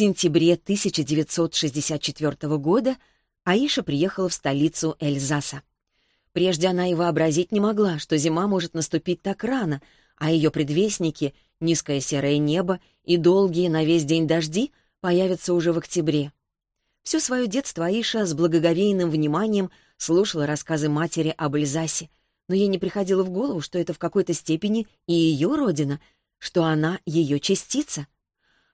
сентябре 1964 года Аиша приехала в столицу Эльзаса. Прежде она и вообразить не могла, что зима может наступить так рано, а ее предвестники, низкое серое небо и долгие на весь день дожди, появятся уже в октябре. Все свое детство Аиша с благоговейным вниманием слушала рассказы матери об Эльзасе, но ей не приходило в голову, что это в какой-то степени и ее родина, что она ее частица.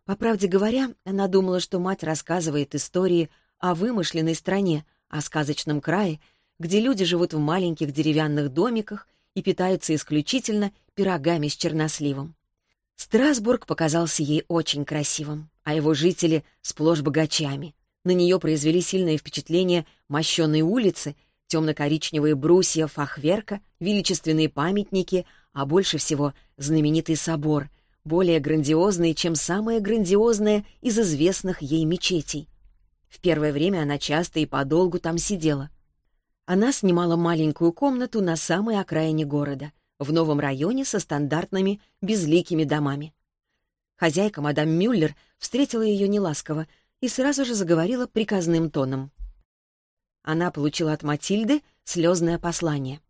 По правде говоря, она думала, что мать рассказывает истории о вымышленной стране, о сказочном крае, где люди живут в маленьких деревянных домиках и питаются исключительно пирогами с черносливом. Страсбург показался ей очень красивым, а его жители — сплошь богачами. На нее произвели сильное впечатление мощенные улицы, темно-коричневые брусья фахверка, величественные памятники, а больше всего знаменитый собор, более грандиозный, чем самое грандиозное из известных ей мечетей. В первое время она часто и подолгу там сидела. Она снимала маленькую комнату на самой окраине города, в новом районе со стандартными безликими домами. Хозяйка, мадам Мюллер, встретила ее неласково и сразу же заговорила приказным тоном. Она получила от Матильды слезное послание.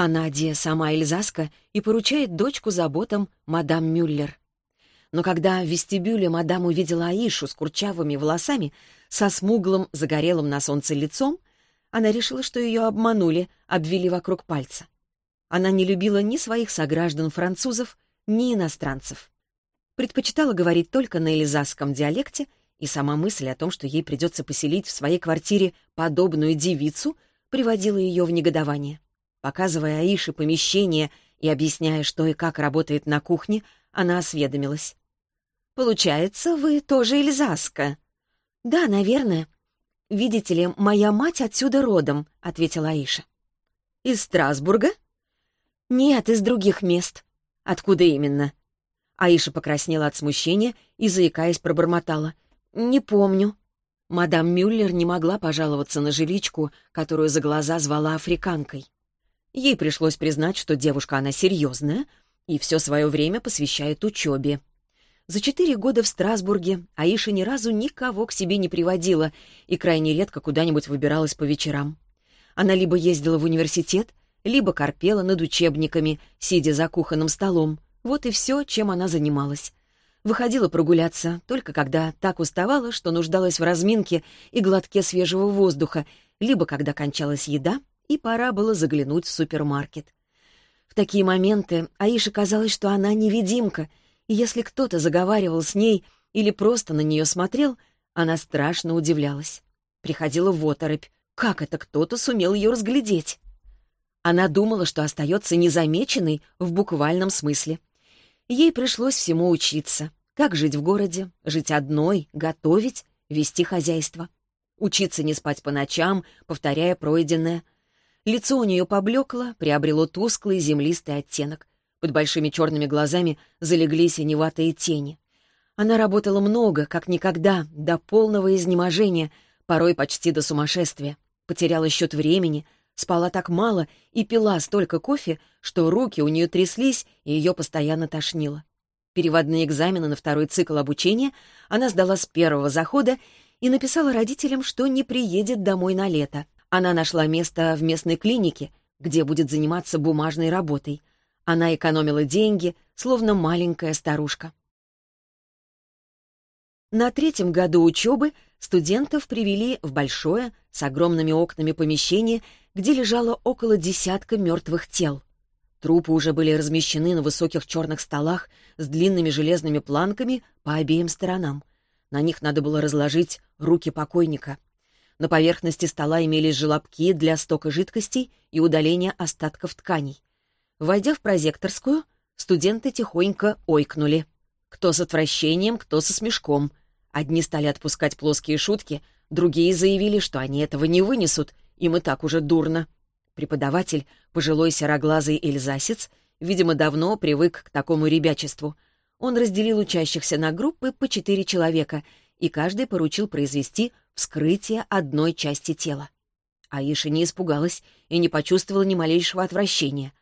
А Надя сама Эльзаска и поручает дочку заботам мадам Мюллер. Но когда в вестибюле мадам увидела Аишу с курчавыми волосами, со смуглым, загорелым на солнце лицом, она решила, что ее обманули, обвели вокруг пальца. Она не любила ни своих сограждан-французов, ни иностранцев. Предпочитала говорить только на эльзасском диалекте, и сама мысль о том, что ей придется поселить в своей квартире подобную девицу, приводила ее в негодование. Показывая Аише помещение и объясняя, что и как работает на кухне, она осведомилась. «Получается, вы тоже эльзаска?» «Да, наверное», «Видите ли, моя мать отсюда родом», — ответила Аиша. «Из Страсбурга?» «Нет, из других мест». «Откуда именно?» Аиша покраснела от смущения и, заикаясь, пробормотала. «Не помню». Мадам Мюллер не могла пожаловаться на жиличку, которую за глаза звала африканкой. Ей пришлось признать, что девушка она серьезная и все свое время посвящает учебе. За четыре года в Страсбурге Аиша ни разу никого к себе не приводила и крайне редко куда-нибудь выбиралась по вечерам. Она либо ездила в университет, либо корпела над учебниками, сидя за кухонным столом. Вот и все, чем она занималась. Выходила прогуляться, только когда так уставала, что нуждалась в разминке и глотке свежего воздуха, либо когда кончалась еда, и пора было заглянуть в супермаркет. В такие моменты Аише казалось, что она невидимка — и если кто-то заговаривал с ней или просто на нее смотрел, она страшно удивлялась. Приходила в оторопь. Как это кто-то сумел ее разглядеть? Она думала, что остается незамеченной в буквальном смысле. Ей пришлось всему учиться. Как жить в городе, жить одной, готовить, вести хозяйство. Учиться не спать по ночам, повторяя пройденное. Лицо у нее поблекло, приобрело тусклый землистый оттенок. Под большими черными глазами залегли синеватые тени. Она работала много, как никогда, до полного изнеможения, порой почти до сумасшествия. Потеряла счет времени, спала так мало и пила столько кофе, что руки у нее тряслись и ее постоянно тошнило. Переводные экзамены на второй цикл обучения она сдала с первого захода и написала родителям, что не приедет домой на лето. Она нашла место в местной клинике, где будет заниматься бумажной работой. Она экономила деньги, словно маленькая старушка. На третьем году учебы студентов привели в большое, с огромными окнами помещение, где лежало около десятка мертвых тел. Трупы уже были размещены на высоких черных столах с длинными железными планками по обеим сторонам. На них надо было разложить руки покойника. На поверхности стола имелись желобки для стока жидкостей и удаления остатков тканей. Войдя в прозекторскую, студенты тихонько ойкнули. Кто с отвращением, кто со смешком. Одни стали отпускать плоские шутки, другие заявили, что они этого не вынесут, им и так уже дурно. Преподаватель, пожилой сероглазый эльзасец, видимо, давно привык к такому ребячеству. Он разделил учащихся на группы по четыре человека, и каждый поручил произвести вскрытие одной части тела. Аиша не испугалась и не почувствовала ни малейшего отвращения.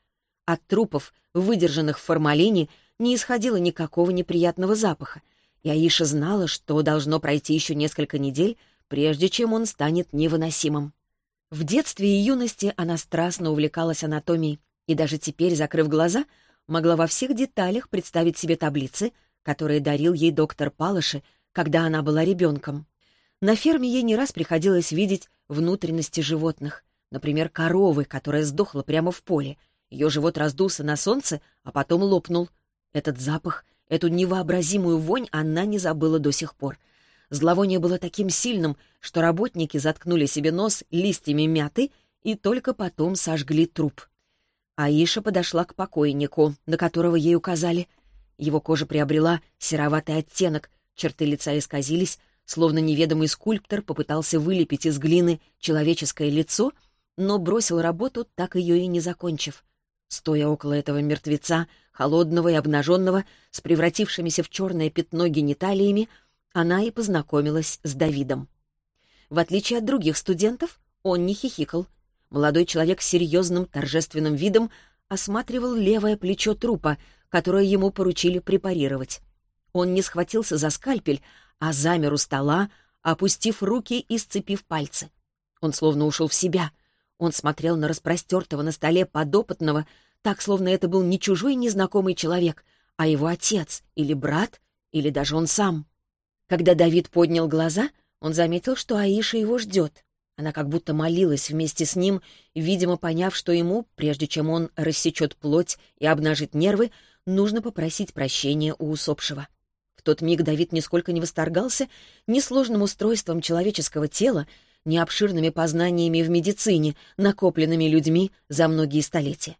От трупов, выдержанных в формалине, не исходило никакого неприятного запаха, И Аиша знала, что должно пройти еще несколько недель, прежде чем он станет невыносимым. В детстве и юности она страстно увлекалась анатомией, и даже теперь, закрыв глаза, могла во всех деталях представить себе таблицы, которые дарил ей доктор Палыши, когда она была ребенком. На ферме ей не раз приходилось видеть внутренности животных, например, коровы, которая сдохла прямо в поле. Ее живот раздулся на солнце, а потом лопнул. Этот запах, эту невообразимую вонь она не забыла до сих пор. Зловоние было таким сильным, что работники заткнули себе нос листьями мяты и только потом сожгли труп. Аиша подошла к покойнику, на которого ей указали. Его кожа приобрела сероватый оттенок, черты лица исказились, словно неведомый скульптор попытался вылепить из глины человеческое лицо, но бросил работу, так ее и не закончив. Стоя около этого мертвеца, холодного и обнаженного, с превратившимися в черное пятно гениталиями, она и познакомилась с Давидом. В отличие от других студентов, он не хихикал, Молодой человек с серьезным торжественным видом осматривал левое плечо трупа, которое ему поручили препарировать. Он не схватился за скальпель, а замер у стола, опустив руки и сцепив пальцы. Он словно ушел в себя. Он смотрел на распростертого на столе подопытного, так, словно это был не чужой незнакомый человек, а его отец или брат, или даже он сам. Когда Давид поднял глаза, он заметил, что Аиша его ждет. Она как будто молилась вместе с ним, видимо, поняв, что ему, прежде чем он рассечет плоть и обнажит нервы, нужно попросить прощения у усопшего. Тот миг Давид нисколько не восторгался ни сложным устройством человеческого тела, ни обширными познаниями в медицине, накопленными людьми за многие столетия.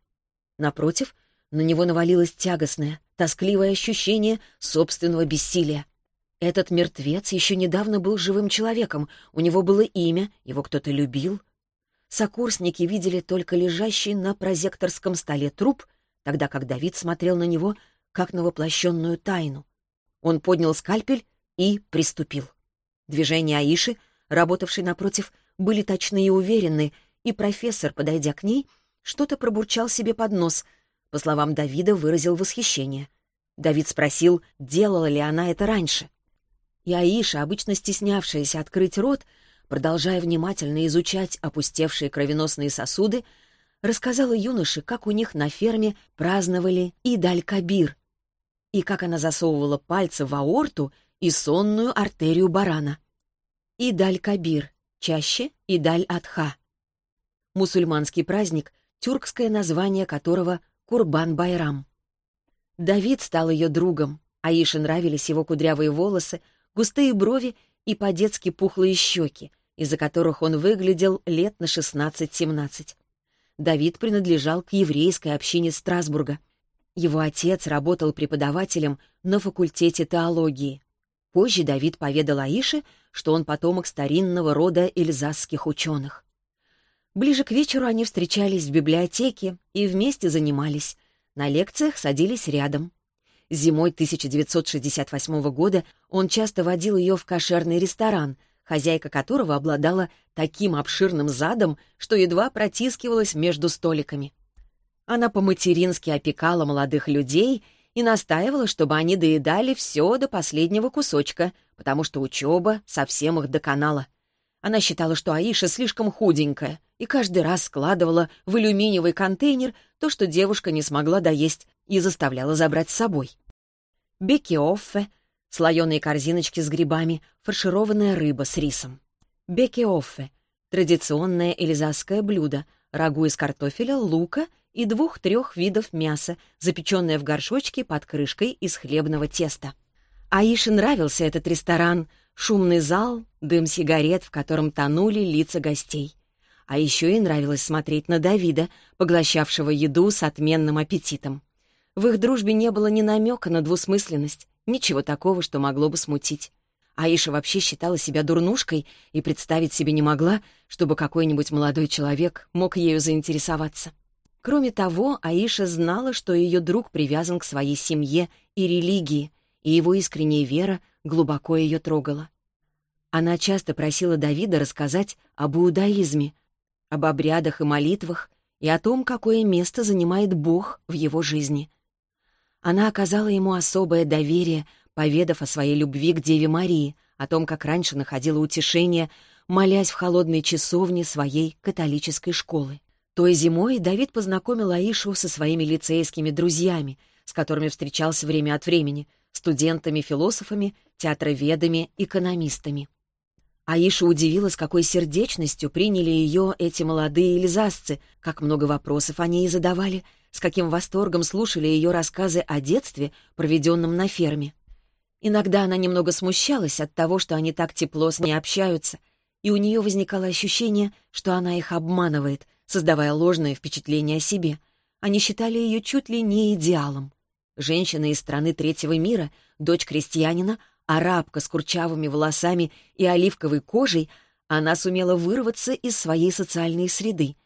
Напротив, на него навалилось тягостное, тоскливое ощущение собственного бессилия — этот мертвец еще недавно был живым человеком, у него было имя, его кто-то любил. Сокурсники видели только лежащий на прозекторском столе труп, тогда как Давид смотрел на него как на воплощенную тайну. Он поднял скальпель и приступил. Движения Аиши, работавшей напротив, были точны и уверенны, и профессор, подойдя к ней, что-то пробурчал себе под нос. По словам Давида, выразил восхищение. Давид спросил, делала ли она это раньше. И Аиша, обычно стеснявшаяся открыть рот, продолжая внимательно изучать опустевшие кровеносные сосуды, рассказала юноше, как у них на ферме праздновали Идаль-Кабир, и как она засовывала пальцы в аорту и сонную артерию барана. Идаль-Кабир, чаще Идаль-Адха. Мусульманский праздник, тюркское название которого Курбан-Байрам. Давид стал ее другом, Аише нравились его кудрявые волосы, густые брови и по-детски пухлые щеки, из-за которых он выглядел лет на 16-17. Давид принадлежал к еврейской общине Страсбурга. Его отец работал преподавателем на факультете теологии. Позже Давид поведал Аише, что он потомок старинного рода эльзасских ученых. Ближе к вечеру они встречались в библиотеке и вместе занимались. На лекциях садились рядом. Зимой 1968 года он часто водил ее в кошерный ресторан, хозяйка которого обладала таким обширным задом, что едва протискивалась между столиками. Она по-матерински опекала молодых людей и настаивала, чтобы они доедали все до последнего кусочка, потому что учеба совсем их доконала. Она считала, что Аиша слишком худенькая, и каждый раз складывала в алюминиевый контейнер то, что девушка не смогла доесть, и заставляла забрать с собой. Бекиоффе, слоеные корзиночки с грибами, фаршированная рыба с рисом. Бекиоффе — традиционное эльзасское блюдо, рагу из картофеля, лука и двух-трех видов мяса, запеченное в горшочке под крышкой из хлебного теста. Аише нравился этот ресторан, шумный зал, дым сигарет, в котором тонули лица гостей. А еще ей нравилось смотреть на Давида, поглощавшего еду с отменным аппетитом. В их дружбе не было ни намека на двусмысленность, ничего такого, что могло бы смутить. Аиша вообще считала себя дурнушкой и представить себе не могла, чтобы какой-нибудь молодой человек мог ею заинтересоваться. Кроме того, Аиша знала, что ее друг привязан к своей семье и религии, и его искренняя вера глубоко ее трогала. Она часто просила Давида рассказать об иудаизме, об обрядах и молитвах и о том, какое место занимает Бог в его жизни. Она оказала ему особое доверие, поведав о своей любви к Деве Марии, о том, как раньше находила утешение, молясь в холодной часовне своей католической школы. Той зимой Давид познакомил Аишу со своими лицейскими друзьями, с которыми встречался время от времени, студентами-философами, театроведами, экономистами. Аиша удивилась, какой сердечностью приняли ее эти молодые эльзасцы, как много вопросов они ей задавали, с каким восторгом слушали ее рассказы о детстве, проведенном на ферме. Иногда она немного смущалась от того, что они так тепло с ней общаются, и у нее возникало ощущение, что она их обманывает, создавая ложное впечатление о себе. Они считали ее чуть ли не идеалом. Женщина из страны третьего мира, дочь крестьянина, арабка с курчавыми волосами и оливковой кожей, она сумела вырваться из своей социальной среды.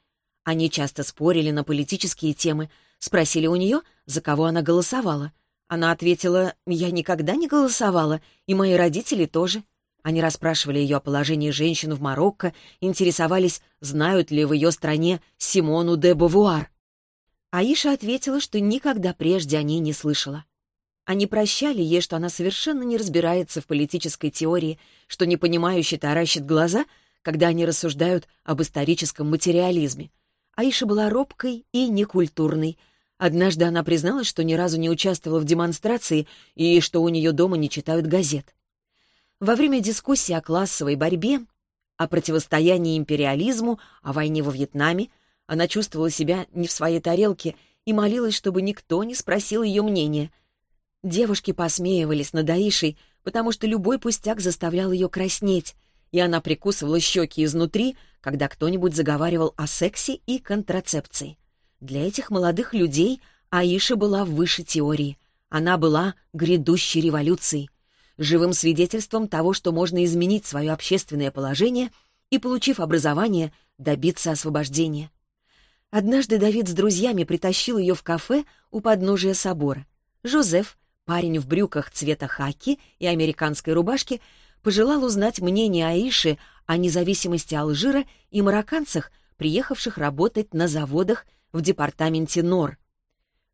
Они часто спорили на политические темы, спросили у нее, за кого она голосовала. Она ответила, «Я никогда не голосовала, и мои родители тоже». Они расспрашивали ее о положении женщин в Марокко, интересовались, знают ли в ее стране Симону де Бавуар. Аиша ответила, что никогда прежде о ней не слышала. Они прощали ей, что она совершенно не разбирается в политической теории, что непонимающе таращит глаза, когда они рассуждают об историческом материализме. Аиша была робкой и некультурной. Однажды она призналась, что ни разу не участвовала в демонстрации и что у нее дома не читают газет. Во время дискуссии о классовой борьбе, о противостоянии империализму, о войне во Вьетнаме, она чувствовала себя не в своей тарелке и молилась, чтобы никто не спросил ее мнения — Девушки посмеивались над Аишей, потому что любой пустяк заставлял ее краснеть, и она прикусывала щеки изнутри, когда кто-нибудь заговаривал о сексе и контрацепции. Для этих молодых людей Аиша была выше теории. Она была грядущей революцией, живым свидетельством того, что можно изменить свое общественное положение и, получив образование, добиться освобождения. Однажды Давид с друзьями притащил ее в кафе у подножия собора. Жозеф, Парень в брюках цвета хаки и американской рубашке пожелал узнать мнение Аиши о независимости Алжира и марокканцах, приехавших работать на заводах в департаменте НОР.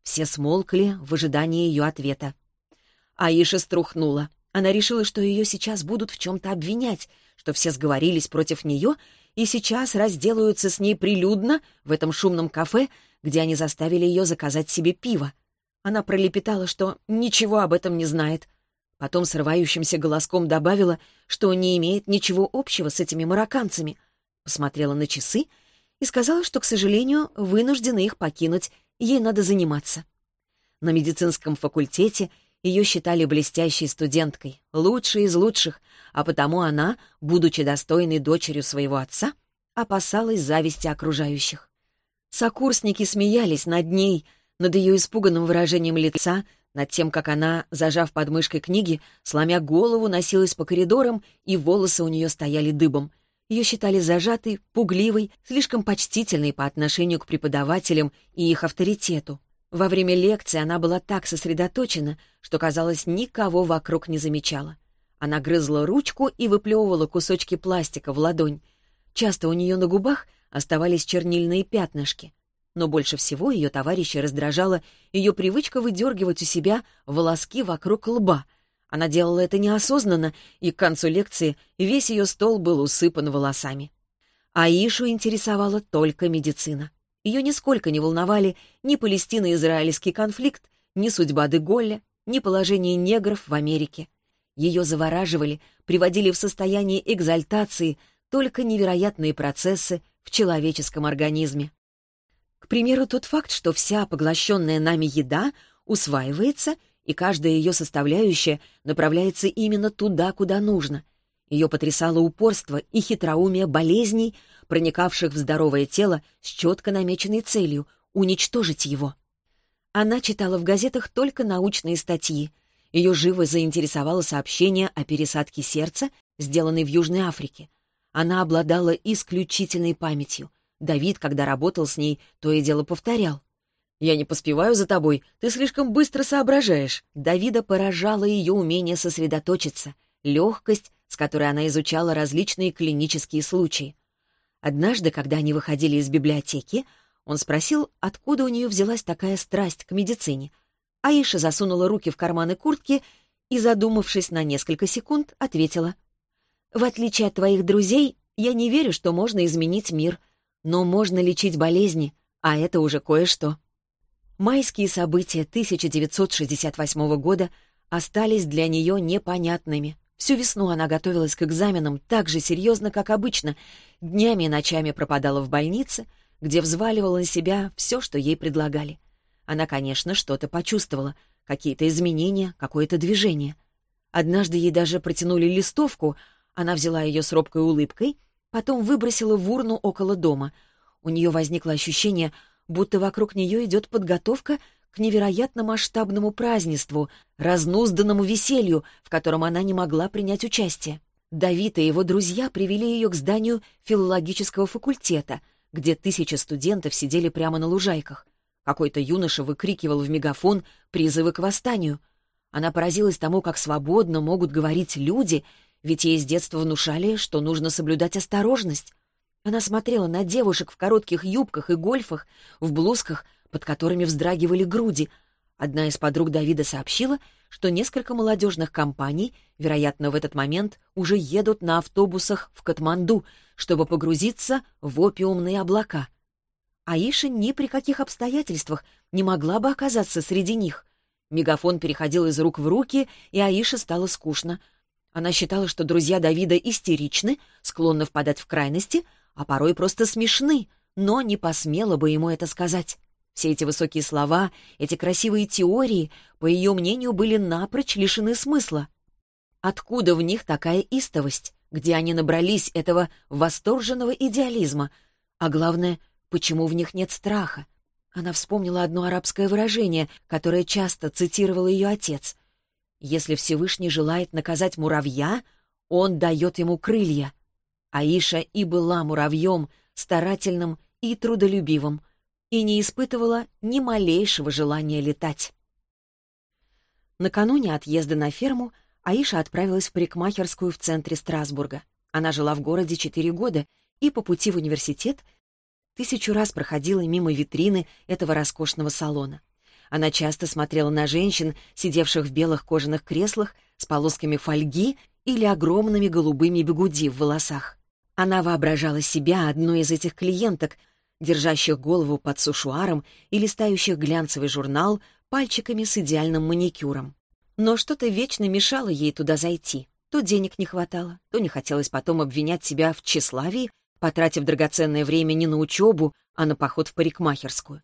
Все смолкли в ожидании ее ответа. Аиша струхнула. Она решила, что ее сейчас будут в чем-то обвинять, что все сговорились против нее и сейчас разделаются с ней прилюдно в этом шумном кафе, где они заставили ее заказать себе пиво. Она пролепетала, что ничего об этом не знает. Потом срывающимся голоском добавила, что не имеет ничего общего с этими марокканцами. Посмотрела на часы и сказала, что, к сожалению, вынуждена их покинуть, ей надо заниматься. На медицинском факультете ее считали блестящей студенткой, лучшей из лучших, а потому она, будучи достойной дочерью своего отца, опасалась зависти окружающих. Сокурсники смеялись над ней, над ее испуганным выражением лица, над тем, как она, зажав под мышкой книги, сломя голову, носилась по коридорам, и волосы у нее стояли дыбом. Ее считали зажатой, пугливой, слишком почтительной по отношению к преподавателям и их авторитету. Во время лекции она была так сосредоточена, что, казалось, никого вокруг не замечала. Она грызла ручку и выплевывала кусочки пластика в ладонь. Часто у нее на губах оставались чернильные пятнышки но больше всего ее товарища раздражала ее привычка выдергивать у себя волоски вокруг лба. Она делала это неосознанно, и к концу лекции весь ее стол был усыпан волосами. Аишу интересовала только медицина. Ее нисколько не волновали ни Палестино-Израильский конфликт, ни судьба Деголля, ни положение негров в Америке. Ее завораживали, приводили в состояние экзальтации только невероятные процессы в человеческом организме. К примеру, тот факт, что вся поглощенная нами еда усваивается, и каждая ее составляющая направляется именно туда, куда нужно. Ее потрясало упорство и хитроумие болезней, проникавших в здоровое тело с четко намеченной целью — уничтожить его. Она читала в газетах только научные статьи. Ее живо заинтересовало сообщение о пересадке сердца, сделанной в Южной Африке. Она обладала исключительной памятью. Давид, когда работал с ней, то и дело повторял. «Я не поспеваю за тобой, ты слишком быстро соображаешь». Давида поражало ее умение сосредоточиться, легкость, с которой она изучала различные клинические случаи. Однажды, когда они выходили из библиотеки, он спросил, откуда у нее взялась такая страсть к медицине. Аиша засунула руки в карманы куртки и, задумавшись на несколько секунд, ответила. «В отличие от твоих друзей, я не верю, что можно изменить мир, но можно лечить болезни, а это уже кое-что». Майские события 1968 года остались для нее непонятными. Всю весну она готовилась к экзаменам так же серьезно, как обычно, днями и ночами пропадала в больнице, где взваливала на себя все, что ей предлагали. Она, конечно, что-то почувствовала, какие-то изменения, какое-то движение. Однажды ей даже протянули листовку, она взяла ее с робкой улыбкой, потом выбросила в урну около дома. У нее возникло ощущение, будто вокруг нее идет подготовка к невероятно масштабному празднеству, разнузданному веселью, в котором она не могла принять участие. Давид и его друзья привели ее к зданию филологического факультета, где тысячи студентов сидели прямо на лужайках. Какой-то юноша выкрикивал в мегафон призывы к восстанию. Она поразилась тому, как свободно могут говорить люди, ведь ей с детства внушали, что нужно соблюдать осторожность. Она смотрела на девушек в коротких юбках и гольфах, в блузках, под которыми вздрагивали груди. Одна из подруг Давида сообщила, что несколько молодежных компаний, вероятно, в этот момент уже едут на автобусах в Катманду, чтобы погрузиться в опиумные облака. Аиша ни при каких обстоятельствах не могла бы оказаться среди них. Мегафон переходил из рук в руки, и Аише стало скучно. Она считала, что друзья Давида истеричны, склонны впадать в крайности, а порой просто смешны, но не посмела бы ему это сказать. Все эти высокие слова, эти красивые теории, по ее мнению, были напрочь лишены смысла. Откуда в них такая истовость? Где они набрались этого восторженного идеализма? А главное, почему в них нет страха? Она вспомнила одно арабское выражение, которое часто цитировал ее отец. «Если Всевышний желает наказать муравья, он дает ему крылья». Аиша и была муравьем, старательным и трудолюбивым — и не испытывала ни малейшего желания летать. Накануне отъезда на ферму Аиша отправилась в парикмахерскую в центре Страсбурга. Она жила в городе четыре года и по пути в университет тысячу раз проходила мимо витрины этого роскошного салона. Она часто смотрела на женщин, сидевших в белых кожаных креслах с полосками фольги или огромными голубыми бегуди в волосах. Она воображала себя одной из этих клиенток, держащих голову под сушуаром и листающих глянцевый журнал пальчиками с идеальным маникюром. Но что-то вечно мешало ей туда зайти. То денег не хватало, то не хотелось потом обвинять себя в тщеславии, потратив драгоценное время не на учебу, а на поход в парикмахерскую.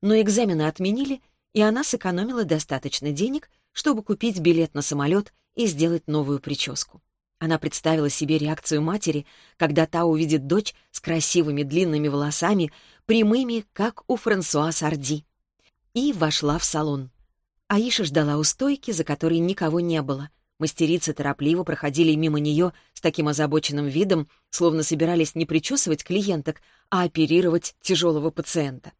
Но экзамены отменили, и она сэкономила достаточно денег, чтобы купить билет на самолет и сделать новую прическу. Она представила себе реакцию матери, когда та увидит дочь с красивыми длинными волосами, прямыми, как у Франсуа Сарди. И вошла в салон. Аиша ждала у стойки, за которой никого не было. Мастерицы торопливо проходили мимо нее с таким озабоченным видом, словно собирались не причесывать клиенток, а оперировать тяжелого пациента.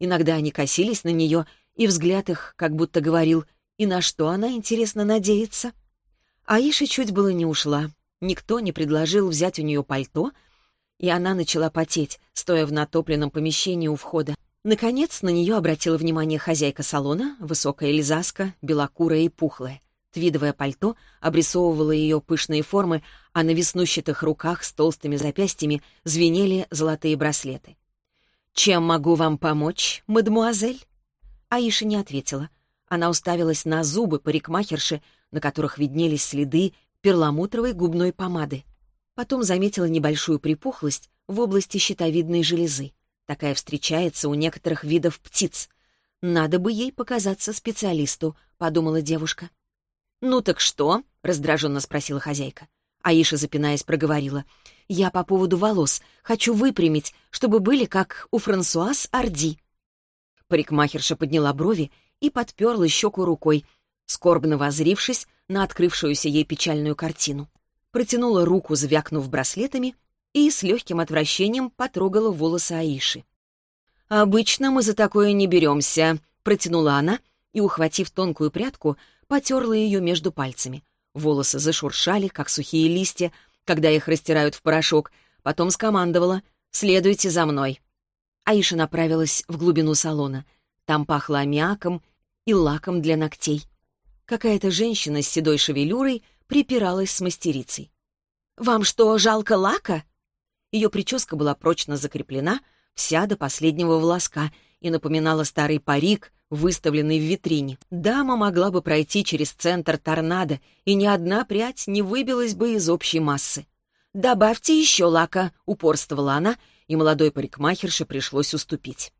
Иногда они косились на нее, и взгляд их как будто говорил, и на что она, интересно, надеется — Аиша чуть было не ушла. Никто не предложил взять у нее пальто, и она начала потеть, стоя в натопленном помещении у входа. Наконец на нее обратила внимание хозяйка салона, высокая эльзаска, белокурая и пухлая. Твидовое пальто обрисовывало ее пышные формы, а на веснущатых руках с толстыми запястьями звенели золотые браслеты. «Чем могу вам помочь, мадемуазель?» Аиша не ответила. Она уставилась на зубы парикмахерши, на которых виднелись следы перламутровой губной помады. Потом заметила небольшую припухлость в области щитовидной железы. Такая встречается у некоторых видов птиц. «Надо бы ей показаться специалисту», — подумала девушка. «Ну так что?» — раздраженно спросила хозяйка. Аиша, запинаясь, проговорила. «Я по поводу волос. Хочу выпрямить, чтобы были как у Франсуаз Арди». Парикмахерша подняла брови и подперла щеку рукой, скорбно возрившись на открывшуюся ей печальную картину. Протянула руку, звякнув браслетами, и с легким отвращением потрогала волосы Аиши. «Обычно мы за такое не беремся», — протянула она и, ухватив тонкую прядку, потерла ее между пальцами. Волосы зашуршали, как сухие листья, когда их растирают в порошок, потом скомандовала «Следуйте за мной». Аиша направилась в глубину салона. Там пахло аммиаком и лаком для ногтей. Какая-то женщина с седой шевелюрой припиралась с мастерицей. «Вам что, жалко лака?» Ее прическа была прочно закреплена, вся до последнего волоска, и напоминала старый парик, выставленный в витрине. Дама могла бы пройти через центр торнадо, и ни одна прядь не выбилась бы из общей массы. «Добавьте еще лака», — упорствовала она, и молодой парикмахерше пришлось уступить.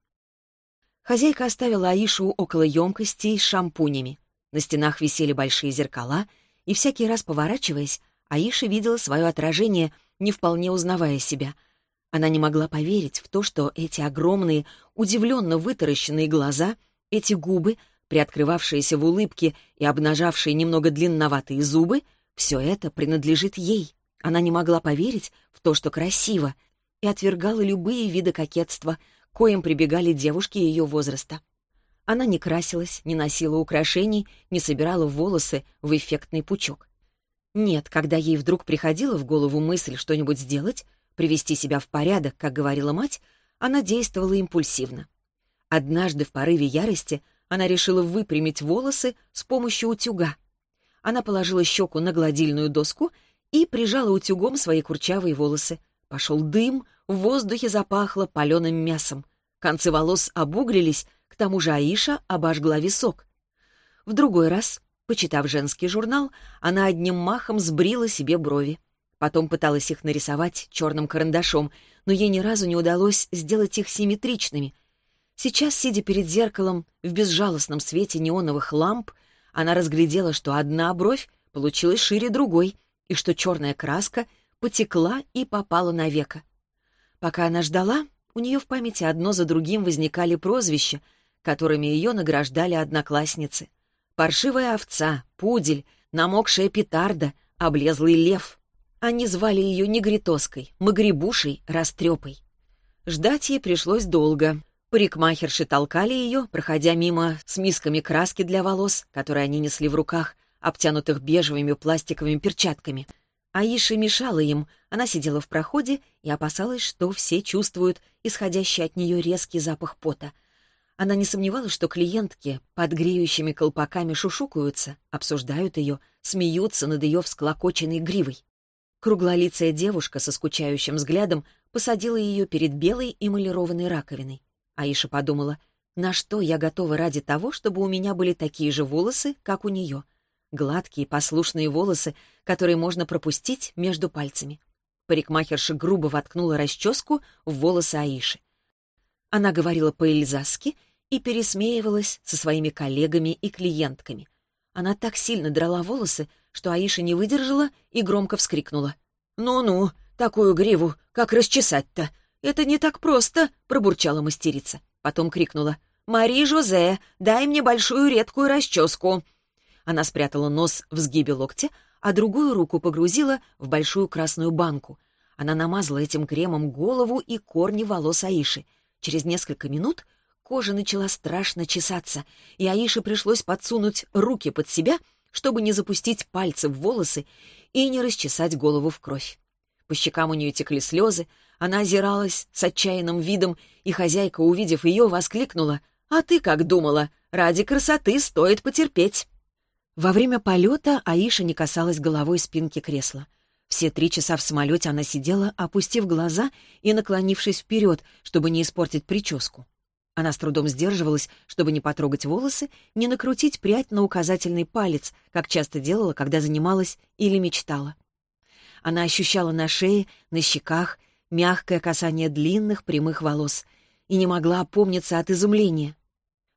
Хозяйка оставила Аишу около емкостей с шампунями. На стенах висели большие зеркала, и всякий раз поворачиваясь, Аиша видела свое отражение, не вполне узнавая себя. Она не могла поверить в то, что эти огромные, удивленно вытаращенные глаза, эти губы, приоткрывавшиеся в улыбке и обнажавшие немного длинноватые зубы, все это принадлежит ей. Она не могла поверить в то, что красиво, и отвергала любые виды кокетства, коим прибегали девушки ее возраста. Она не красилась, не носила украшений, не собирала волосы в эффектный пучок. Нет, когда ей вдруг приходила в голову мысль что-нибудь сделать, привести себя в порядок, как говорила мать, она действовала импульсивно. Однажды в порыве ярости она решила выпрямить волосы с помощью утюга. Она положила щеку на гладильную доску и прижала утюгом свои курчавые волосы. Пошел дым, в воздухе запахло паленым мясом. Концы волос обуглились, к тому же Аиша обожгла висок. В другой раз, почитав женский журнал, она одним махом сбрила себе брови. Потом пыталась их нарисовать черным карандашом, но ей ни разу не удалось сделать их симметричными. Сейчас, сидя перед зеркалом в безжалостном свете неоновых ламп, она разглядела, что одна бровь получилась шире другой — и что черная краска потекла и попала на веко. Пока она ждала, у нее в памяти одно за другим возникали прозвища, которыми ее награждали одноклассницы. Паршивая овца, пудель, намокшая петарда, облезлый лев. Они звали ее негритоской, магребушей, растрепой. Ждать ей пришлось долго. Парикмахерши толкали ее, проходя мимо с мисками краски для волос, которые они несли в руках, обтянутых бежевыми пластиковыми перчатками. Аиша мешала им, она сидела в проходе и опасалась, что все чувствуют исходящий от нее резкий запах пота. Она не сомневалась, что клиентки под греющими колпаками шушукаются, обсуждают ее, смеются над ее всклокоченной гривой. Круглолицая девушка со скучающим взглядом посадила ее перед белой эмалированной раковиной. Аиша подумала, на что я готова ради того, чтобы у меня были такие же волосы, как у нее — Гладкие, послушные волосы, которые можно пропустить между пальцами. Парикмахерша грубо воткнула расческу в волосы Аиши. Она говорила по-эльзасски и пересмеивалась со своими коллегами и клиентками. Она так сильно драла волосы, что Аиша не выдержала и громко вскрикнула. «Ну-ну, такую гриву, как расчесать-то? Это не так просто!» — пробурчала мастерица. Потом крикнула. «Мари Жозе, дай мне большую редкую расческу!» Она спрятала нос в сгибе локтя, а другую руку погрузила в большую красную банку. Она намазала этим кремом голову и корни волос Аиши. Через несколько минут кожа начала страшно чесаться, и Аише пришлось подсунуть руки под себя, чтобы не запустить пальцы в волосы и не расчесать голову в кровь. По щекам у нее текли слезы, она озиралась с отчаянным видом, и хозяйка, увидев ее, воскликнула, «А ты как думала? Ради красоты стоит потерпеть!» Во время полета Аиша не касалась головой спинки кресла. Все три часа в самолете она сидела, опустив глаза и наклонившись вперед, чтобы не испортить прическу. Она с трудом сдерживалась, чтобы не потрогать волосы, не накрутить прядь на указательный палец, как часто делала, когда занималась или мечтала. Она ощущала на шее, на щеках мягкое касание длинных прямых волос и не могла опомниться от изумления.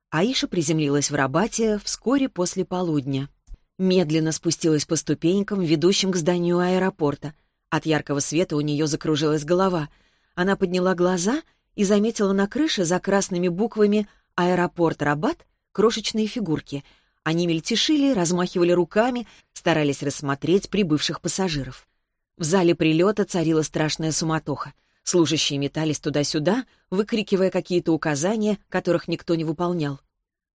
Аиша приземлилась в Рабате вскоре после полудня. Медленно спустилась по ступенькам, ведущим к зданию аэропорта. От яркого света у нее закружилась голова. Она подняла глаза и заметила на крыше за красными буквами «Аэропорт Рабат» крошечные фигурки. Они мельтешили, размахивали руками, старались рассмотреть прибывших пассажиров. В зале прилета царила страшная суматоха. Служащие метались туда-сюда, выкрикивая какие-то указания, которых никто не выполнял.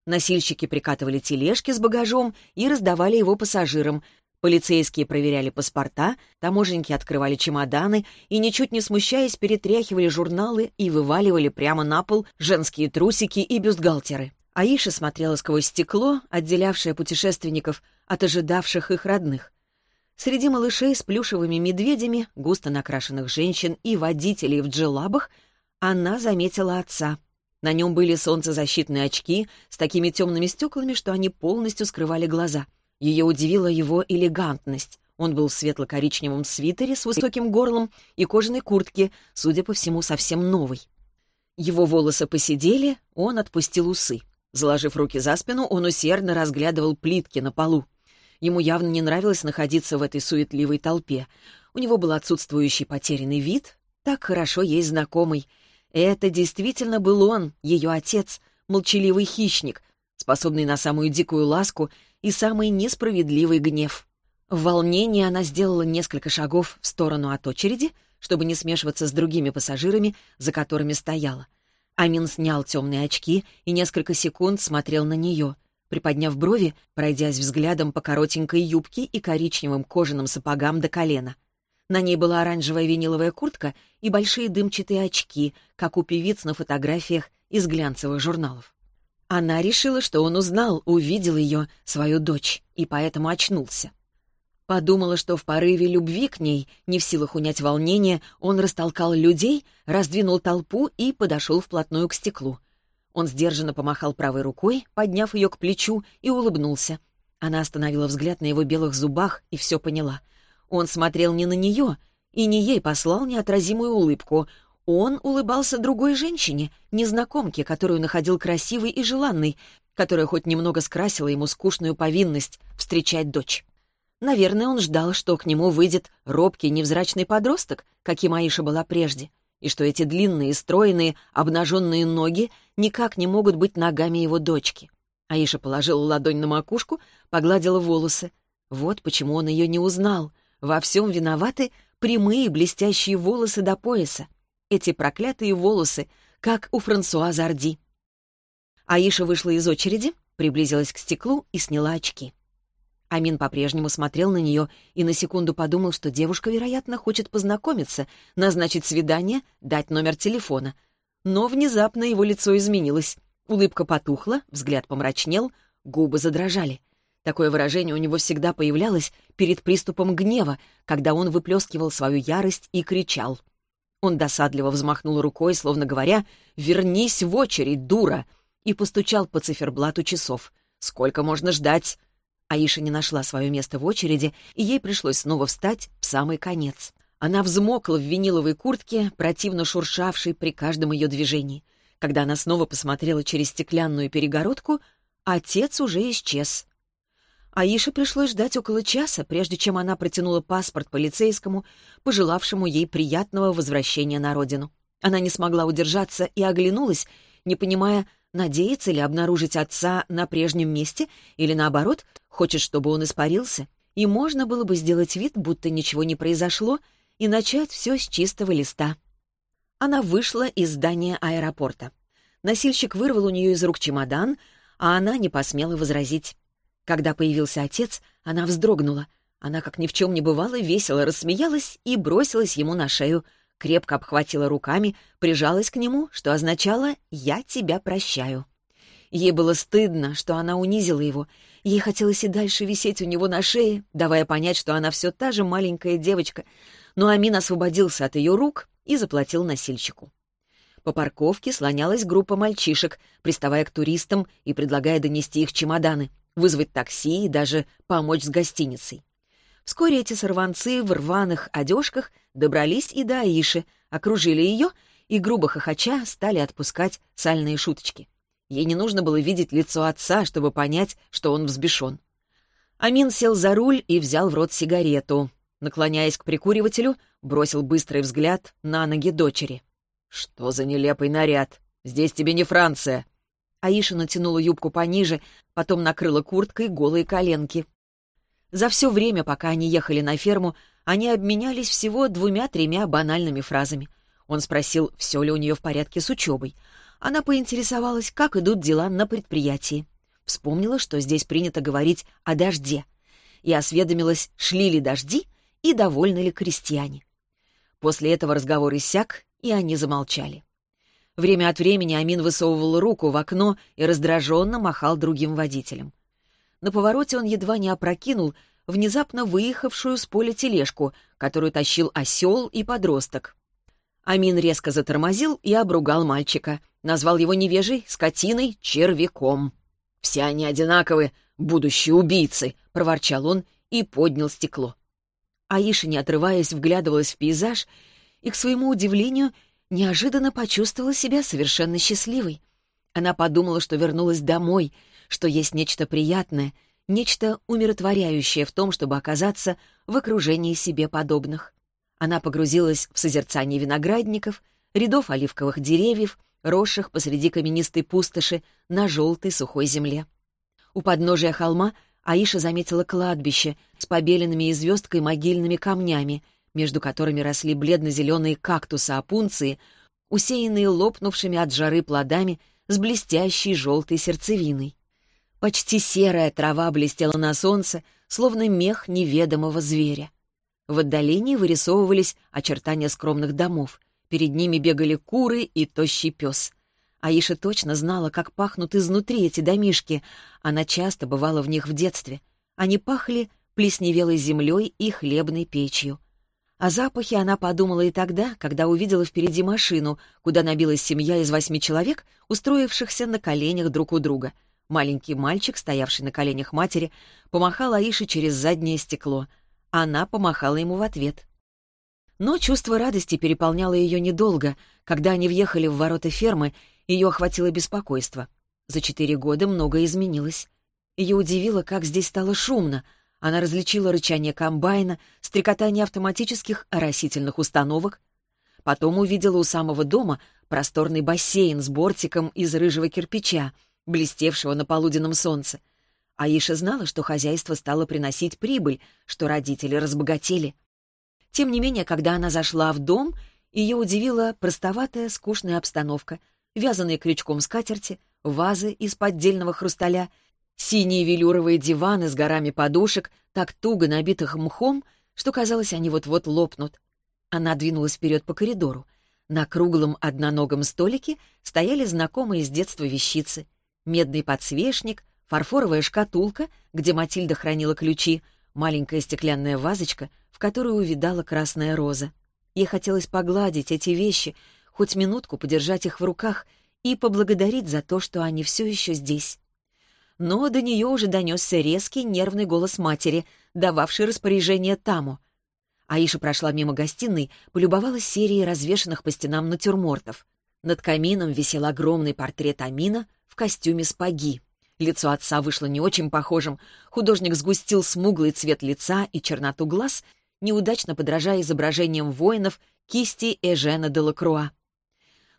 Носильщики прикатывали тележки с багажом и раздавали его пассажирам. Полицейские проверяли паспорта, таможенники открывали чемоданы и, ничуть не смущаясь, перетряхивали журналы и вываливали прямо на пол женские трусики и бюстгальтеры. Аиша смотрела сквозь стекло, отделявшее путешественников от ожидавших их родных. Среди малышей с плюшевыми медведями, густо накрашенных женщин и водителей в джелабах она заметила отца. На нем были солнцезащитные очки с такими темными стеклами, что они полностью скрывали глаза. Ее удивила его элегантность. Он был в светло-коричневом свитере с высоким горлом и кожаной куртке, судя по всему, совсем новой. Его волосы посидели, он отпустил усы. Заложив руки за спину, он усердно разглядывал плитки на полу. Ему явно не нравилось находиться в этой суетливой толпе. У него был отсутствующий потерянный вид, так хорошо ей знакомый. Это действительно был он, ее отец, молчаливый хищник, способный на самую дикую ласку и самый несправедливый гнев. В волнении она сделала несколько шагов в сторону от очереди, чтобы не смешиваться с другими пассажирами, за которыми стояла. Амин снял темные очки и несколько секунд смотрел на нее, приподняв брови, пройдясь взглядом по коротенькой юбке и коричневым кожаным сапогам до колена. На ней была оранжевая виниловая куртка и большие дымчатые очки, как у певиц на фотографиях из глянцевых журналов. Она решила, что он узнал, увидел ее, свою дочь, и поэтому очнулся. Подумала, что в порыве любви к ней, не в силах унять волнение, он растолкал людей, раздвинул толпу и подошел вплотную к стеклу. Он сдержанно помахал правой рукой, подняв ее к плечу, и улыбнулся. Она остановила взгляд на его белых зубах и все поняла. Он смотрел не на нее и не ей послал неотразимую улыбку. Он улыбался другой женщине, незнакомке, которую находил красивой и желанной, которая хоть немного скрасила ему скучную повинность — встречать дочь. Наверное, он ждал, что к нему выйдет робкий невзрачный подросток, каким Аиша была прежде, и что эти длинные, стройные, обнаженные ноги никак не могут быть ногами его дочки. Аиша положила ладонь на макушку, погладила волосы. Вот почему он ее не узнал. Во всем виноваты прямые блестящие волосы до пояса. Эти проклятые волосы, как у Франсуа Зарди. Аиша вышла из очереди, приблизилась к стеклу и сняла очки. Амин по-прежнему смотрел на нее и на секунду подумал, что девушка, вероятно, хочет познакомиться, назначить свидание, дать номер телефона. Но внезапно его лицо изменилось. Улыбка потухла, взгляд помрачнел, губы задрожали. Такое выражение у него всегда появлялось перед приступом гнева, когда он выплескивал свою ярость и кричал. Он досадливо взмахнул рукой, словно говоря «Вернись в очередь, дура!» и постучал по циферблату часов. «Сколько можно ждать?» Аиша не нашла свое место в очереди, и ей пришлось снова встать в самый конец. Она взмокла в виниловой куртке, противно шуршавшей при каждом ее движении. Когда она снова посмотрела через стеклянную перегородку, отец уже исчез. Аише пришлось ждать около часа, прежде чем она протянула паспорт полицейскому, пожелавшему ей приятного возвращения на родину. Она не смогла удержаться и оглянулась, не понимая, надеется ли обнаружить отца на прежнем месте или, наоборот, Хочет, чтобы он испарился? И можно было бы сделать вид, будто ничего не произошло, и начать все с чистого листа. Она вышла из здания аэропорта. Носильщик вырвал у нее из рук чемодан, а она не посмела возразить. Когда появился отец, она вздрогнула. Она, как ни в чем не бывало, весело рассмеялась и бросилась ему на шею, крепко обхватила руками, прижалась к нему, что означало «я тебя прощаю». Ей было стыдно, что она унизила его, Ей хотелось и дальше висеть у него на шее, давая понять, что она все та же маленькая девочка, но Амин освободился от ее рук и заплатил носильщику. По парковке слонялась группа мальчишек, приставая к туристам и предлагая донести их чемоданы, вызвать такси и даже помочь с гостиницей. Вскоре эти сорванцы в рваных одежках добрались и до Аиши, окружили ее и, грубо хохоча, стали отпускать сальные шуточки. Ей не нужно было видеть лицо отца, чтобы понять, что он взбешен. Амин сел за руль и взял в рот сигарету. Наклоняясь к прикуривателю, бросил быстрый взгляд на ноги дочери. «Что за нелепый наряд? Здесь тебе не Франция!» Аиша натянула юбку пониже, потом накрыла курткой голые коленки. За все время, пока они ехали на ферму, они обменялись всего двумя-тремя банальными фразами. Он спросил, все ли у нее в порядке с учебой она поинтересовалась, как идут дела на предприятии. Вспомнила, что здесь принято говорить о дожде, и осведомилась, шли ли дожди и довольны ли крестьяне. После этого разговор иссяк, и они замолчали. Время от времени Амин высовывал руку в окно и раздраженно махал другим водителям. На повороте он едва не опрокинул внезапно выехавшую с поля тележку, которую тащил осел и подросток. Амин резко затормозил и обругал мальчика. Назвал его невежей, скотиной, червяком. «Все они одинаковы, будущие убийцы», — проворчал он и поднял стекло. Аиша, не отрываясь, вглядывалась в пейзаж и, к своему удивлению, неожиданно почувствовала себя совершенно счастливой. Она подумала, что вернулась домой, что есть нечто приятное, нечто умиротворяющее в том, чтобы оказаться в окружении себе подобных. Она погрузилась в созерцание виноградников, рядов оливковых деревьев, росших посреди каменистой пустоши на желтой сухой земле. У подножия холма Аиша заметила кладбище с побеленными и звездкой могильными камнями, между которыми росли бледно-зеленые кактусы опунции, усеянные лопнувшими от жары плодами с блестящей желтой сердцевиной. Почти серая трава блестела на солнце, словно мех неведомого зверя. В отдалении вырисовывались очертания скромных домов. Перед ними бегали куры и тощий пес. Аиша точно знала, как пахнут изнутри эти домишки. Она часто бывала в них в детстве. Они пахли плесневелой землей и хлебной печью. О запахе она подумала и тогда, когда увидела впереди машину, куда набилась семья из восьми человек, устроившихся на коленях друг у друга. Маленький мальчик, стоявший на коленях матери, помахал Аише через заднее стекло — она помахала ему в ответ. Но чувство радости переполняло ее недолго. Когда они въехали в ворота фермы, ее охватило беспокойство. За четыре года многое изменилось. Ее удивило, как здесь стало шумно. Она различила рычание комбайна, стрекотание автоматических оросительных установок. Потом увидела у самого дома просторный бассейн с бортиком из рыжего кирпича, блестевшего на полуденном солнце. Аиша знала, что хозяйство стало приносить прибыль, что родители разбогатели. Тем не менее, когда она зашла в дом, ее удивила простоватая, скучная обстановка, вязаные крючком скатерти, вазы из поддельного хрусталя, синие велюровые диваны с горами подушек, так туго набитых мхом, что казалось, они вот-вот лопнут. Она двинулась вперед по коридору. На круглом одноногом столике стояли знакомые с детства вещицы. Медный подсвечник — фарфоровая шкатулка, где Матильда хранила ключи, маленькая стеклянная вазочка, в которую увидала красная роза. Ей хотелось погладить эти вещи, хоть минутку подержать их в руках и поблагодарить за то, что они все еще здесь. Но до нее уже донесся резкий нервный голос матери, дававший распоряжение Таму. Аиша прошла мимо гостиной, полюбовалась серией развешанных по стенам натюрмортов. Над камином висел огромный портрет Амина в костюме спаги. Лицо отца вышло не очень похожим. Художник сгустил смуглый цвет лица и черноту глаз, неудачно подражая изображениям воинов кисти Эжена де Лакруа.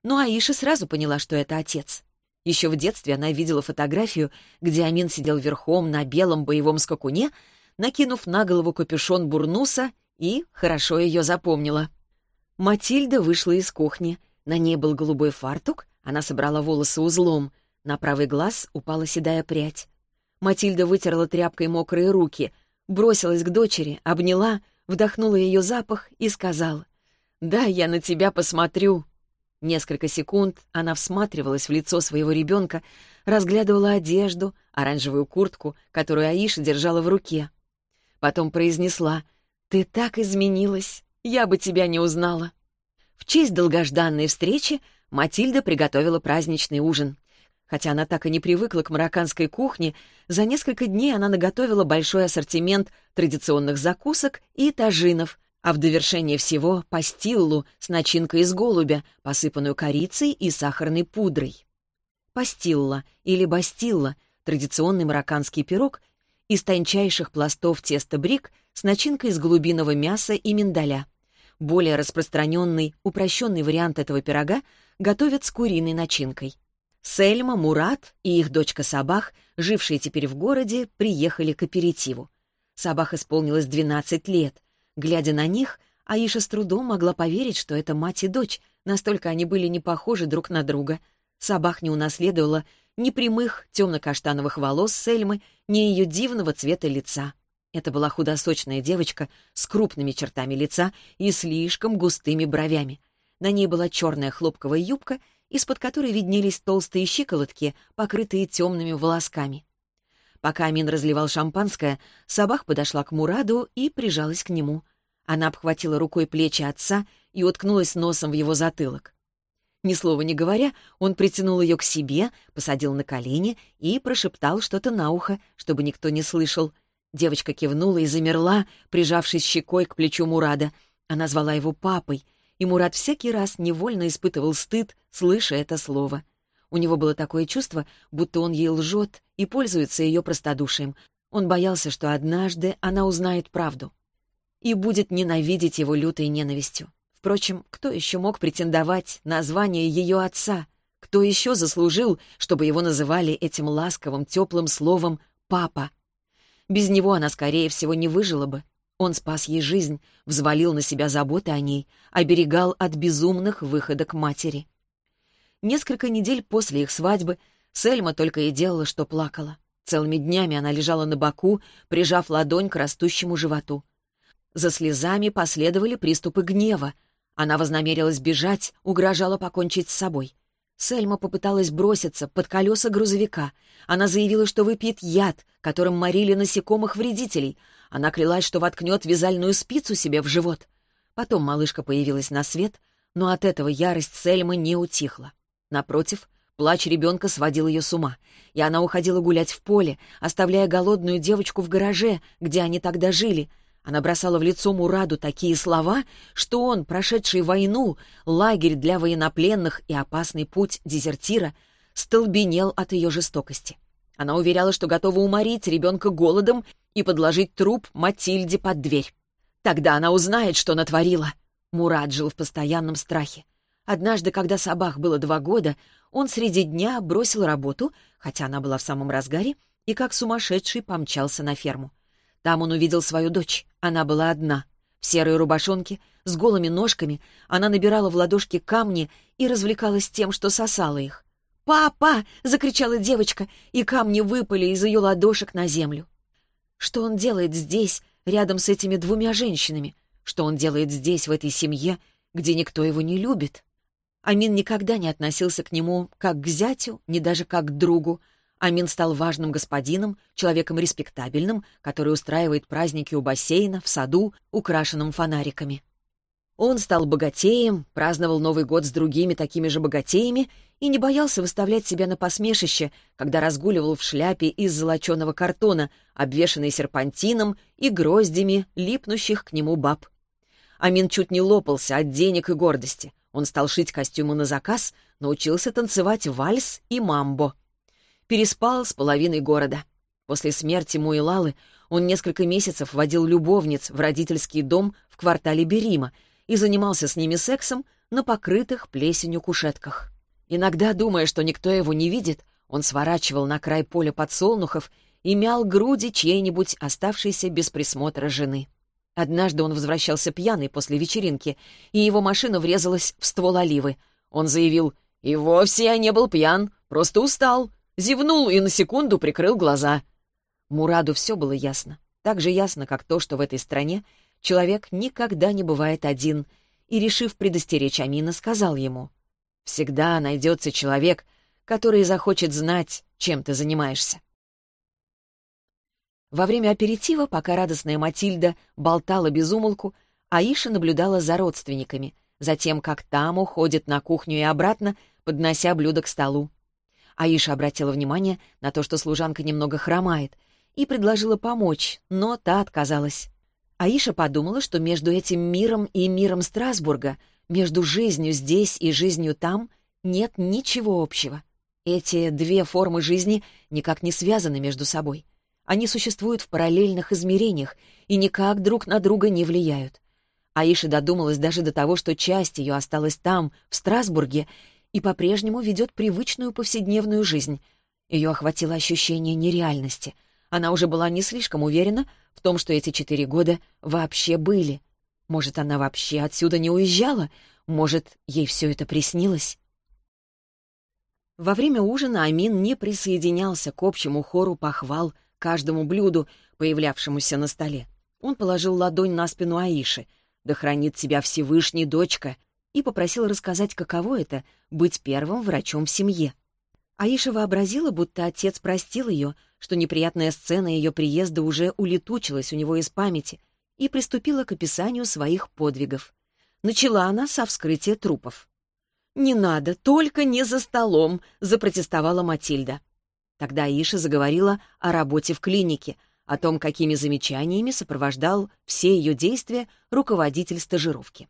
Но Аиша сразу поняла, что это отец. Еще в детстве она видела фотографию, где Амин сидел верхом на белом боевом скакуне, накинув на голову капюшон бурнуса и хорошо ее запомнила. Матильда вышла из кухни. На ней был голубой фартук, она собрала волосы узлом — на правый глаз упала седая прядь. Матильда вытерла тряпкой мокрые руки, бросилась к дочери, обняла, вдохнула ее запах и сказала, «Да, я на тебя посмотрю». Несколько секунд она всматривалась в лицо своего ребенка, разглядывала одежду, оранжевую куртку, которую Аиша держала в руке. Потом произнесла, «Ты так изменилась, я бы тебя не узнала». В честь долгожданной встречи Матильда приготовила праздничный ужин. Хотя она так и не привыкла к марокканской кухне, за несколько дней она наготовила большой ассортимент традиционных закусок и тажинов, а в довершение всего — пастиллу с начинкой из голубя, посыпанную корицей и сахарной пудрой. Пастилла или бастилла — традиционный марокканский пирог из тончайших пластов теста брик с начинкой из голубиного мяса и миндаля. Более распространенный, упрощенный вариант этого пирога готовят с куриной начинкой. Сельма, Мурат и их дочка Сабах, жившие теперь в городе, приехали к аперитиву. Сабах исполнилось 12 лет. Глядя на них, Аиша с трудом могла поверить, что это мать и дочь, настолько они были не похожи друг на друга. Сабах не унаследовала ни прямых темно-каштановых волос Сельмы, ни ее дивного цвета лица. Это была худосочная девочка с крупными чертами лица и слишком густыми бровями. На ней была черная хлопковая юбка из-под которой виднелись толстые щиколотки, покрытые темными волосками. Пока Амин разливал шампанское, Сабах подошла к Мураду и прижалась к нему. Она обхватила рукой плечи отца и уткнулась носом в его затылок. Ни слова не говоря, он притянул ее к себе, посадил на колени и прошептал что-то на ухо, чтобы никто не слышал. Девочка кивнула и замерла, прижавшись щекой к плечу Мурада. Она звала его папой, и Мурат всякий раз невольно испытывал стыд, слыша это слово. У него было такое чувство, будто он ей лжет и пользуется ее простодушием. Он боялся, что однажды она узнает правду и будет ненавидеть его лютой ненавистью. Впрочем, кто еще мог претендовать на звание ее отца? Кто еще заслужил, чтобы его называли этим ласковым, теплым словом «папа»? Без него она, скорее всего, не выжила бы. Он спас ей жизнь, взвалил на себя заботы о ней, оберегал от безумных выходок матери. Несколько недель после их свадьбы Сельма только и делала, что плакала. Целыми днями она лежала на боку, прижав ладонь к растущему животу. За слезами последовали приступы гнева. Она вознамерилась бежать, угрожала покончить с собой. Сельма попыталась броситься под колеса грузовика. Она заявила, что выпьет яд, которым морили насекомых-вредителей. Она клялась, что воткнет вязальную спицу себе в живот. Потом малышка появилась на свет, но от этого ярость Сельмы не утихла. Напротив, плач ребенка сводил ее с ума, и она уходила гулять в поле, оставляя голодную девочку в гараже, где они тогда жили. Она бросала в лицо Мураду такие слова, что он, прошедший войну, лагерь для военнопленных и опасный путь дезертира, столбенел от ее жестокости. Она уверяла, что готова уморить ребенка голодом и подложить труп Матильде под дверь. Тогда она узнает, что натворила. Мурат жил в постоянном страхе. Однажды, когда Сабах было два года, он среди дня бросил работу, хотя она была в самом разгаре, и как сумасшедший помчался на ферму. Там он увидел свою дочь. Она была одна. В серой рубашонке, с голыми ножками, она набирала в ладошки камни и развлекалась тем, что сосала их. «Папа!» — закричала девочка, и камни выпали из ее ладошек на землю. Что он делает здесь, рядом с этими двумя женщинами? Что он делает здесь, в этой семье, где никто его не любит? Амин никогда не относился к нему как к зятю, ни даже как к другу. Амин стал важным господином, человеком респектабельным, который устраивает праздники у бассейна, в саду, украшенном фонариками. Он стал богатеем, праздновал Новый год с другими такими же богатеями и не боялся выставлять себя на посмешище, когда разгуливал в шляпе из золоченого картона, обвешанной серпантином и гроздями липнущих к нему баб. Амин чуть не лопался от денег и гордости. Он стал шить костюмы на заказ, научился танцевать вальс и мамбо. Переспал с половиной города. После смерти Муилалы он несколько месяцев водил любовниц в родительский дом в квартале Берима и занимался с ними сексом на покрытых плесенью кушетках. Иногда, думая, что никто его не видит, он сворачивал на край поля подсолнухов и мял груди чьей-нибудь оставшейся без присмотра жены. Однажды он возвращался пьяный после вечеринки, и его машина врезалась в ствол оливы. Он заявил, «И вовсе я не был пьян, просто устал». Зевнул и на секунду прикрыл глаза. Мураду все было ясно. Так же ясно, как то, что в этой стране человек никогда не бывает один, и, решив предостеречь Амина, сказал ему, «Всегда найдется человек, который захочет знать, чем ты занимаешься. Во время аперитива, пока радостная Матильда болтала без умолку, Аиша наблюдала за родственниками, за тем, как там уходит на кухню и обратно, поднося блюдо к столу. Аиша обратила внимание на то, что служанка немного хромает, и предложила помочь, но та отказалась. Аиша подумала, что между этим миром и миром Страсбурга, между жизнью здесь и жизнью там, нет ничего общего. Эти две формы жизни никак не связаны между собой. Они существуют в параллельных измерениях и никак друг на друга не влияют. Аиша додумалась даже до того, что часть ее осталась там, в Страсбурге, и по-прежнему ведет привычную повседневную жизнь. Ее охватило ощущение нереальности. Она уже была не слишком уверена в том, что эти четыре года вообще были. Может, она вообще отсюда не уезжала? Может, ей все это приснилось? Во время ужина Амин не присоединялся к общему хору похвал — каждому блюду, появлявшемуся на столе. Он положил ладонь на спину Аиши. «Да хранит тебя Всевышний, дочка!» и попросил рассказать, каково это — быть первым врачом в семье. Аиша вообразила, будто отец простил ее, что неприятная сцена ее приезда уже улетучилась у него из памяти, и приступила к описанию своих подвигов. Начала она со вскрытия трупов. «Не надо, только не за столом», — запротестовала Матильда. Тогда Аиша заговорила о работе в клинике, о том, какими замечаниями сопровождал все ее действия руководитель стажировки.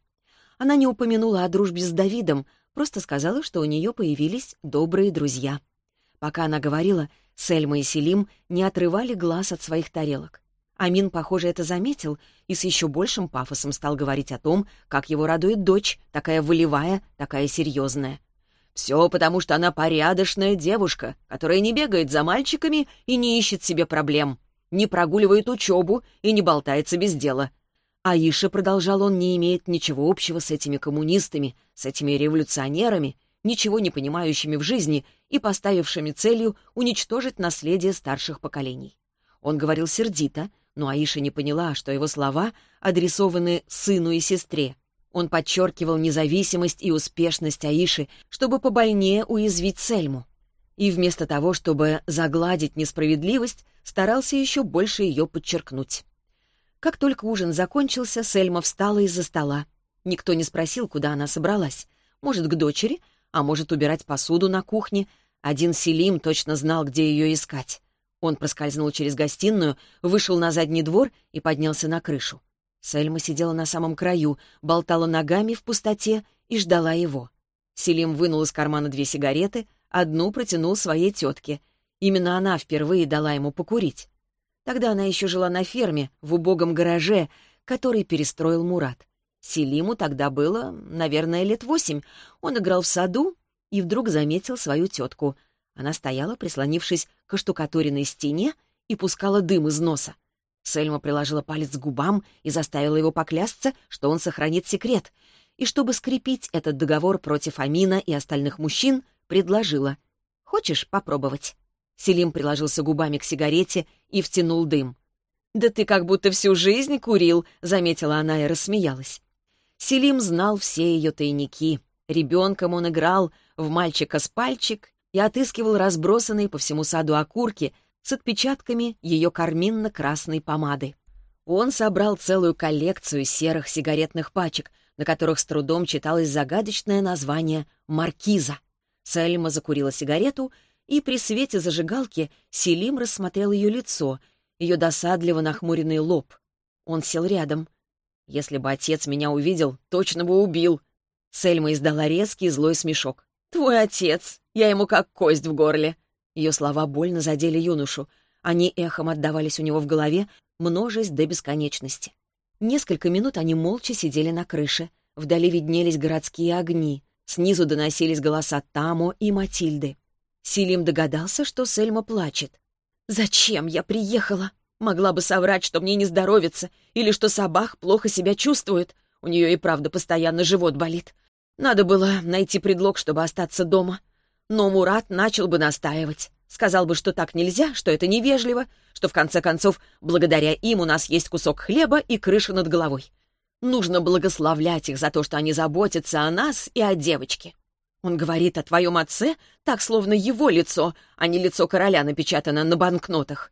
Она не упомянула о дружбе с Давидом, просто сказала, что у нее появились добрые друзья. Пока она говорила, Сельма и Селим не отрывали глаз от своих тарелок. Амин, похоже, это заметил и с еще большим пафосом стал говорить о том, как его радует дочь, такая волевая, такая серьезная. «Все потому, что она порядочная девушка, которая не бегает за мальчиками и не ищет себе проблем, не прогуливает учебу и не болтается без дела. Аиша, продолжал он, не имеет ничего общего с этими коммунистами, с этими революционерами, ничего не понимающими в жизни и поставившими целью уничтожить наследие старших поколений. Он говорил сердито, но Аиша не поняла, что его слова адресованы сыну и сестре. Он подчеркивал независимость и успешность Аиши, чтобы побольнее уязвить Сельму. И вместо того, чтобы загладить несправедливость, старался еще больше ее подчеркнуть. Как только ужин закончился, Сельма встала из-за стола. Никто не спросил, куда она собралась. Может, к дочери, а может, убирать посуду на кухне. Один Селим точно знал, где ее искать. Он проскользнул через гостиную, вышел на задний двор и поднялся на крышу. Сельма сидела на самом краю, болтала ногами в пустоте и ждала его. Селим вынул из кармана две сигареты, одну протянул своей тетке. Именно она впервые дала ему покурить. Тогда она еще жила на ферме, в убогом гараже, который перестроил Мурат. Селиму тогда было, наверное, лет восемь. Он играл в саду и вдруг заметил свою тетку. Она стояла, прислонившись к оштукатуренной стене, и пускала дым из носа. Сельма приложила палец к губам и заставила его поклясться, что он сохранит секрет. И чтобы скрепить этот договор против Амина и остальных мужчин, предложила. «Хочешь попробовать?» Селим приложился губами к сигарете и втянул дым. «Да ты как будто всю жизнь курил», — заметила она и рассмеялась. Селим знал все ее тайники. Ребенком он играл в мальчика с пальчик и отыскивал разбросанные по всему саду окурки с отпечатками ее карминно-красной помады. Он собрал целую коллекцию серых сигаретных пачек, на которых с трудом читалось загадочное название «Маркиза». Сельма закурила сигарету и при свете зажигалки Селим рассмотрел ее лицо, ее досадливо нахмуренный лоб. Он сел рядом. «Если бы отец меня увидел, точно бы убил». Сельма издала резкий злой смешок. «Твой отец! Я ему как кость в горле!» Ее слова больно задели юношу. Они эхом отдавались у него в голове, множесть до бесконечности. Несколько минут они молча сидели на крыше. Вдали виднелись городские огни. Снизу доносились голоса Тамо и Матильды. Силим догадался, что Сельма плачет. «Зачем я приехала? Могла бы соврать, что мне не здоровится, или что собак плохо себя чувствует. У нее и правда постоянно живот болит. Надо было найти предлог, чтобы остаться дома. Но Мурат начал бы настаивать. Сказал бы, что так нельзя, что это невежливо, что, в конце концов, благодаря им у нас есть кусок хлеба и крыша над головой. Нужно благословлять их за то, что они заботятся о нас и о девочке. Он говорит о твоем отце, так словно его лицо, а не лицо короля напечатано на банкнотах.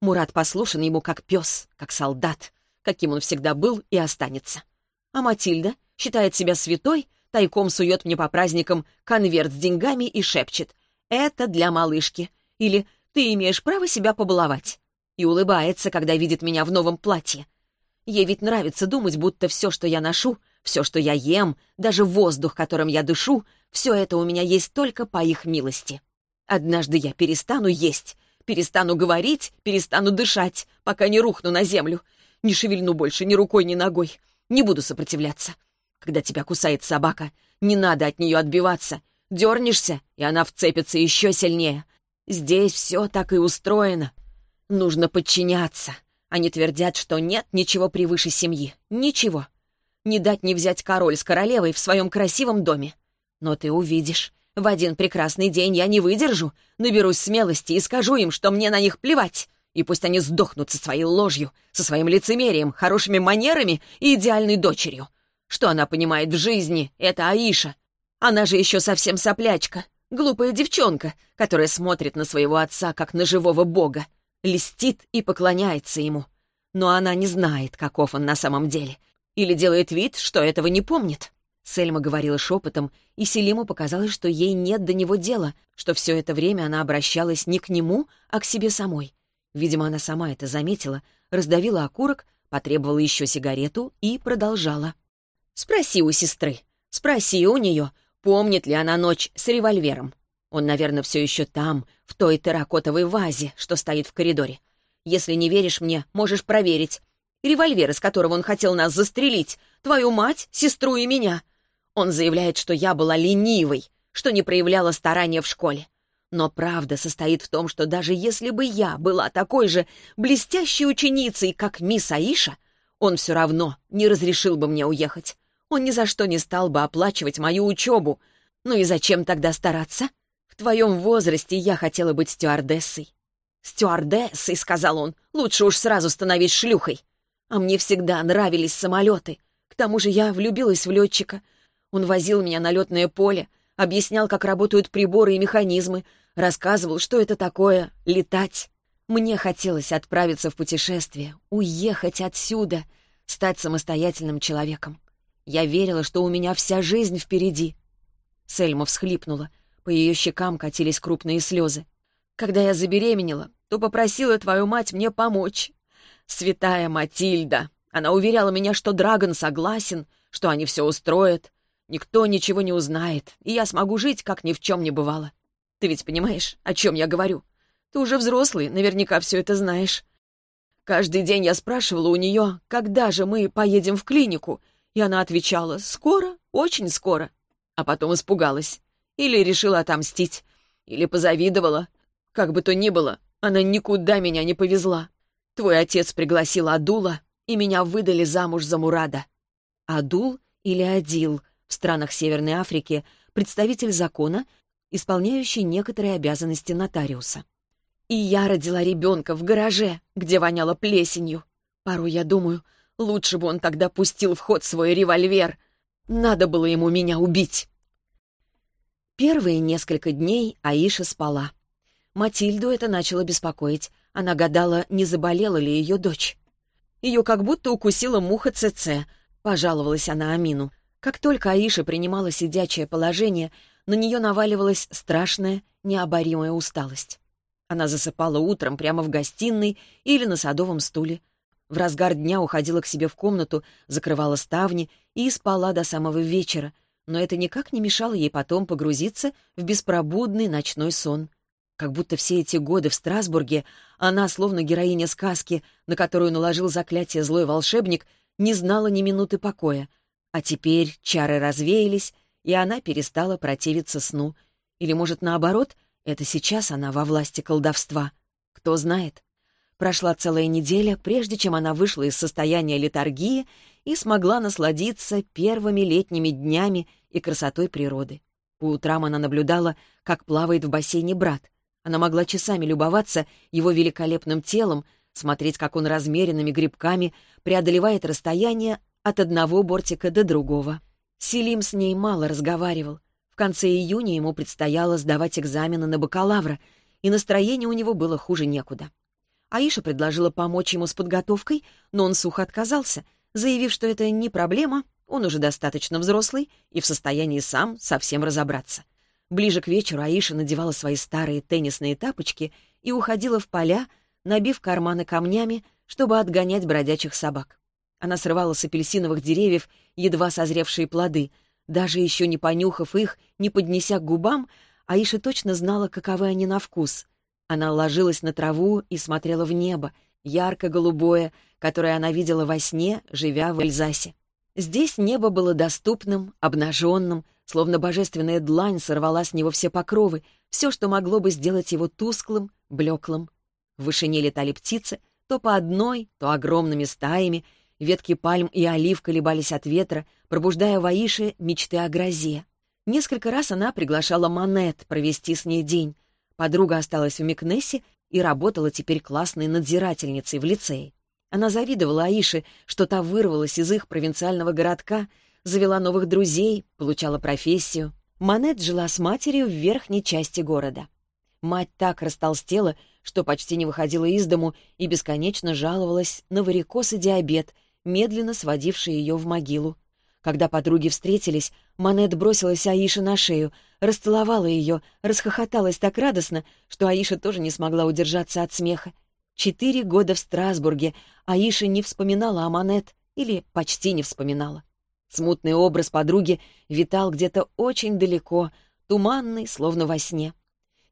Мурат послушан ему как пес, как солдат, каким он всегда был и останется. А Матильда считает себя святой, тайком сует мне по праздникам конверт с деньгами и шепчет «Это для малышки» или «Ты имеешь право себя побаловать» и улыбается, когда видит меня в новом платье. Ей ведь нравится думать, будто все, что я ношу, все, что я ем, даже воздух, которым я дышу, все это у меня есть только по их милости. Однажды я перестану есть, перестану говорить, перестану дышать, пока не рухну на землю. Не шевельну больше ни рукой, ни ногой. Не буду сопротивляться. Когда тебя кусает собака, не надо от нее отбиваться. Дернешься, и она вцепится еще сильнее. Здесь все так и устроено. Нужно подчиняться. Они твердят, что нет ничего превыше семьи. Ничего. Не дать не взять король с королевой в своем красивом доме. Но ты увидишь. В один прекрасный день я не выдержу, наберусь смелости и скажу им, что мне на них плевать. И пусть они сдохнут со своей ложью, со своим лицемерием, хорошими манерами и идеальной дочерью. Что она понимает в жизни? Это Аиша. Она же еще совсем соплячка. Глупая девчонка, которая смотрит на своего отца, как на живого бога. Листит и поклоняется ему. Но она не знает, каков он на самом деле. Или делает вид, что этого не помнит. Сельма говорила шепотом, и Селиму показалось, что ей нет до него дела, что все это время она обращалась не к нему, а к себе самой. Видимо, она сама это заметила, раздавила окурок, потребовала еще сигарету и продолжала. «Спроси у сестры. Спроси у нее, помнит ли она ночь с револьвером. Он, наверное, все еще там, в той терракотовой вазе, что стоит в коридоре. Если не веришь мне, можешь проверить. Револьвер, из которого он хотел нас застрелить, твою мать, сестру и меня. Он заявляет, что я была ленивой, что не проявляла старания в школе. Но правда состоит в том, что даже если бы я была такой же блестящей ученицей, как мисс Аиша, он все равно не разрешил бы мне уехать. Он ни за что не стал бы оплачивать мою учебу. Ну и зачем тогда стараться? В твоем возрасте я хотела быть стюардессой. «Стюардессой», — сказал он, — «лучше уж сразу становись шлюхой». А мне всегда нравились самолеты. К тому же я влюбилась в летчика, он возил меня на летное поле, объяснял, как работают приборы и механизмы, рассказывал, что это такое — летать. Мне хотелось отправиться в путешествие, уехать отсюда, стать самостоятельным человеком. Я верила, что у меня вся жизнь впереди. Сельма всхлипнула. По ее щекам катились крупные слезы. Когда я забеременела, то попросила твою мать мне помочь. Святая Матильда. Она уверяла меня, что Драгон согласен, что они все устроят. Никто ничего не узнает, и я смогу жить, как ни в чем не бывало. Ты ведь понимаешь, о чем я говорю? Ты уже взрослый, наверняка все это знаешь. Каждый день я спрашивала у нее, когда же мы поедем в клинику, и она отвечала «скоро, очень скоро». А потом испугалась. Или решила отомстить, или позавидовала. Как бы то ни было, она никуда меня не повезла. Твой отец пригласил Адула, и меня выдали замуж за Мурада. Адул или Адил — в странах Северной Африки представитель закона, исполняющий некоторые обязанности нотариуса. И я родила ребенка в гараже, где воняло плесенью. Порой я думаю, лучше бы он тогда пустил в ход свой револьвер. Надо было ему меня убить. Первые несколько дней Аиша спала. Матильду это начало беспокоить. Она гадала, не заболела ли ее дочь. Ее как будто укусила муха ЦЦ, пожаловалась она Амину. Как только Аиша принимала сидячее положение, на нее наваливалась страшная, необоримая усталость. Она засыпала утром прямо в гостиной или на садовом стуле. В разгар дня уходила к себе в комнату, закрывала ставни и спала до самого вечера, но это никак не мешало ей потом погрузиться в беспробудный ночной сон. Как будто все эти годы в Страсбурге она, словно героиня сказки, на которую наложил заклятие злой волшебник, не знала ни минуты покоя — а теперь чары развеялись, и она перестала противиться сну. Или, может, наоборот, это сейчас она во власти колдовства. Кто знает. Прошла целая неделя, прежде чем она вышла из состояния летаргии и смогла насладиться первыми летними днями и красотой природы. По утрам она наблюдала, как плавает в бассейне брат. Она могла часами любоваться его великолепным телом, смотреть, как он размеренными грибками преодолевает расстояние от одного бортика до другого. Селим с ней мало разговаривал. В конце июня ему предстояло сдавать экзамены на бакалавра, и настроение у него было хуже некуда. Аиша предложила помочь ему с подготовкой, но он сухо отказался, заявив, что это не проблема, он уже достаточно взрослый и в состоянии сам совсем разобраться. Ближе к вечеру Аиша надевала свои старые теннисные тапочки и уходила в поля, набив карманы камнями, чтобы отгонять бродячих собак. Она срывала с апельсиновых деревьев едва созревшие плоды. Даже еще не понюхав их, не поднеся к губам, Аиша точно знала, каковы они на вкус. Она ложилась на траву и смотрела в небо, ярко-голубое, которое она видела во сне, живя в Эльзасе. Здесь небо было доступным, обнаженным, словно божественная длань сорвала с него все покровы, все, что могло бы сделать его тусклым, блеклым. В вышине летали птицы, то по одной, то огромными стаями, Ветки пальм и олив колебались от ветра, пробуждая в Аише мечты о грозе. Несколько раз она приглашала Манет провести с ней день. Подруга осталась в Микнессе и работала теперь классной надзирательницей в лицее. Она завидовала Аише, что та вырвалась из их провинциального городка, завела новых друзей, получала профессию. Манет жила с матерью в верхней части города. Мать так растолстела, что почти не выходила из дому и бесконечно жаловалась на варикоз и диабет, медленно сводивший ее в могилу. Когда подруги встретились, Манет бросилась Аише на шею, расцеловала ее, расхохоталась так радостно, что Аиша тоже не смогла удержаться от смеха. Четыре года в Страсбурге Аиша не вспоминала о Манет или почти не вспоминала. Смутный образ подруги витал где-то очень далеко, туманный, словно во сне.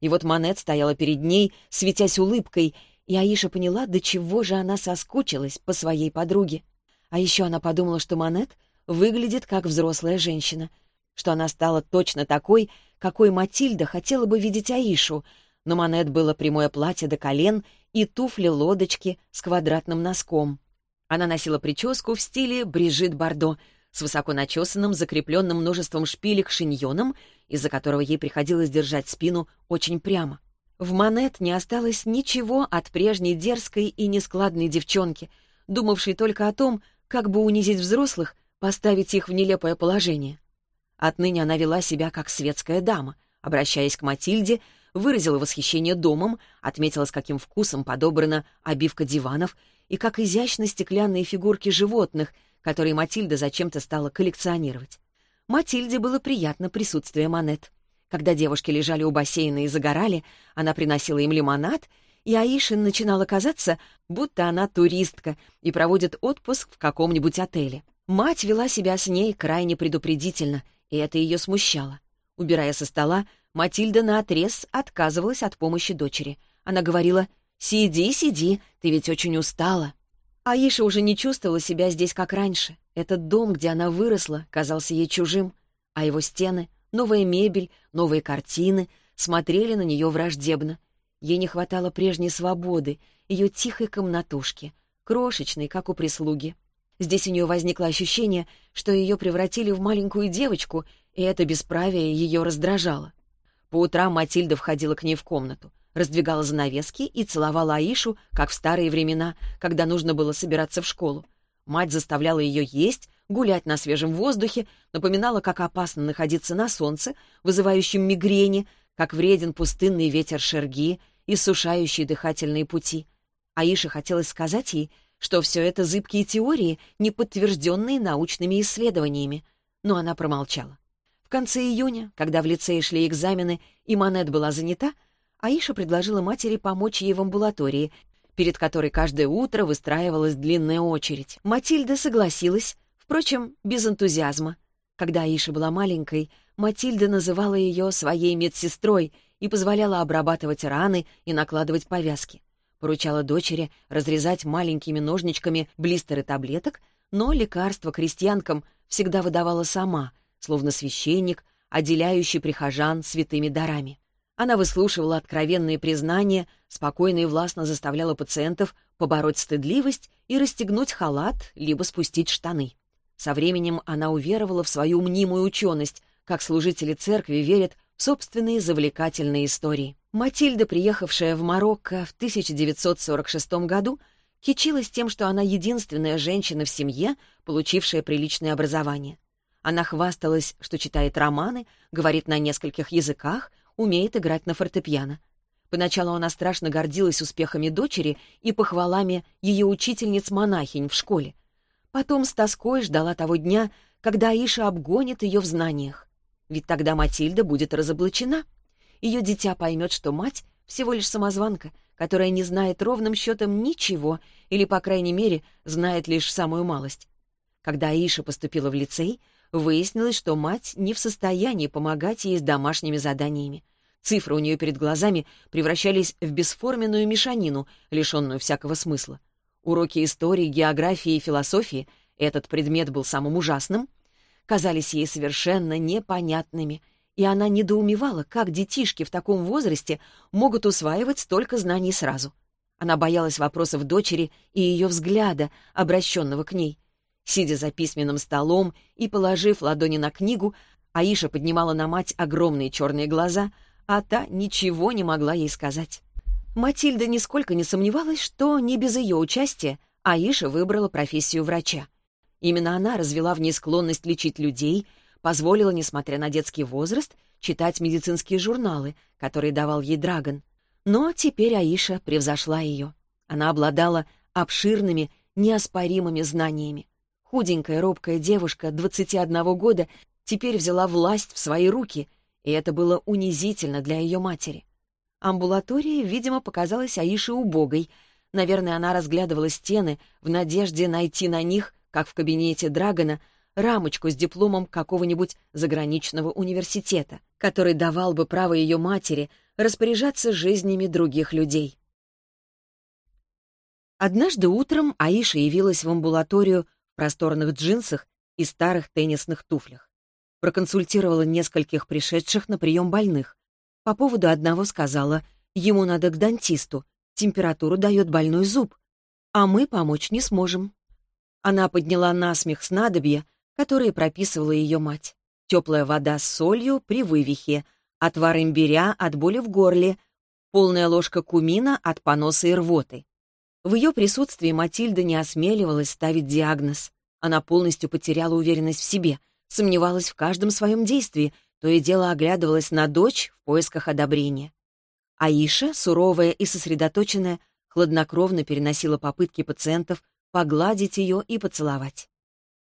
И вот Манет стояла перед ней, светясь улыбкой, и Аиша поняла, до чего же она соскучилась по своей подруге. А еще она подумала, что Манет выглядит как взрослая женщина, что она стала точно такой, какой Матильда хотела бы видеть Аишу, но Манет было прямое платье до колен и туфли-лодочки с квадратным носком. Она носила прическу в стиле Брижит Бардо с высоко начесанным, закрепленным множеством шпилек шиньоном, из-за которого ей приходилось держать спину очень прямо. В Манет не осталось ничего от прежней дерзкой и нескладной девчонки, думавшей только о том, как бы унизить взрослых, поставить их в нелепое положение. Отныне она вела себя как светская дама, обращаясь к Матильде, выразила восхищение домом, отметила, с каким вкусом подобрана обивка диванов и как изящны стеклянные фигурки животных, которые Матильда зачем-то стала коллекционировать. Матильде было приятно присутствие Манет. Когда девушки лежали у бассейна и загорали, она приносила им лимонад — и Аишин начинало казаться, будто она туристка и проводит отпуск в каком-нибудь отеле. Мать вела себя с ней крайне предупредительно, и это ее смущало. Убирая со стола, Матильда наотрез отказывалась от помощи дочери. Она говорила «Сиди, сиди, ты ведь очень устала». Аиша уже не чувствовала себя здесь, как раньше. Этот дом, где она выросла, казался ей чужим, а его стены, новая мебель, новые картины смотрели на нее враждебно — Ей не хватало прежней свободы, ее тихой комнатушки, крошечной, как у прислуги. Здесь у нее возникло ощущение, что ее превратили в маленькую девочку, и это бесправие ее раздражало. По утрам Матильда входила к ней в комнату, раздвигала занавески и целовала Аишу, как в старые времена, когда нужно было собираться в школу. Мать заставляла ее есть, гулять на свежем воздухе, напоминала, как опасно находиться на солнце, вызывающем мигрени, как вреден пустынный ветер шерги иссушающие дыхательные пути. Аише хотелось сказать ей, что все это зыбкие теории, не подтвержденные научными исследованиями, но она промолчала. В конце июня, когда в лицее шли экзамены и Манет была занята, Аиша предложила матери помочь ей в амбулатории, перед которой каждое утро выстраивалась длинная очередь. Матильда согласилась, впрочем, без энтузиазма. Когда Аиша была маленькой, Матильда называла ее своей медсестрой и позволяла обрабатывать раны и накладывать повязки. Поручала дочери разрезать маленькими ножничками блистеры таблеток, но лекарства крестьянкам всегда выдавала сама, словно священник, отделяющий прихожан святыми дарами. Она выслушивала откровенные признания, спокойно и властно заставляла пациентов побороть стыдливость и расстегнуть халат, либо спустить штаны. Со временем она уверовала в свою мнимую ученость, как служители церкви верят собственные завлекательные истории. Матильда, приехавшая в Марокко в 1946 году, кичилась тем, что она единственная женщина в семье, получившая приличное образование. Она хвасталась, что читает романы, говорит на нескольких языках, умеет играть на фортепиано. Поначалу она страшно гордилась успехами дочери и похвалами ее учительниц-монахинь в школе. Потом с тоской ждала того дня, когда Аиша обгонит ее в знаниях. Ведь тогда Матильда будет разоблачена. Ее дитя поймет, что мать всего лишь самозванка, которая не знает ровным счетом ничего, или, по крайней мере, знает лишь самую малость. Когда Аиша поступила в лицей, выяснилось, что мать не в состоянии помогать ей с домашними заданиями. Цифры у нее перед глазами превращались в бесформенную мешанину, лишенную всякого смысла. Уроки истории, географии и философии — этот предмет был самым ужасным — казались ей совершенно непонятными, и она недоумевала, как детишки в таком возрасте могут усваивать столько знаний сразу. Она боялась вопросов дочери и ее взгляда, обращенного к ней. Сидя за письменным столом и положив ладони на книгу, Аиша поднимала на мать огромные черные глаза, а та ничего не могла ей сказать. Матильда нисколько не сомневалась, что не без ее участия Аиша выбрала профессию врача. Именно она развела в ней склонность лечить людей, позволила, несмотря на детский возраст, читать медицинские журналы, которые давал ей Драгон. Но теперь Аиша превзошла ее. Она обладала обширными, неоспоримыми знаниями. Худенькая, робкая девушка 21 года теперь взяла власть в свои руки, и это было унизительно для ее матери. Амбулатория, видимо, показалась Аише убогой. Наверное, она разглядывала стены в надежде найти на них, как в кабинете Драгона, рамочку с дипломом какого-нибудь заграничного университета, который давал бы право ее матери распоряжаться жизнями других людей. Однажды утром Аиша явилась в амбулаторию в просторных джинсах и старых теннисных туфлях. Проконсультировала нескольких пришедших на прием больных. По поводу одного сказала, ему надо к дантисту, температуру дает больной зуб, а мы помочь не сможем. Она подняла насмех снадобья, которые прописывала ее мать. Теплая вода с солью при вывихе, отвар имбиря от боли в горле, полная ложка кумина от поноса и рвоты. В ее присутствии Матильда не осмеливалась ставить диагноз. Она полностью потеряла уверенность в себе, сомневалась в каждом своем действии, то и дело оглядывалась на дочь в поисках одобрения. Аиша, суровая и сосредоточенная, хладнокровно переносила попытки пациентов погладить ее и поцеловать.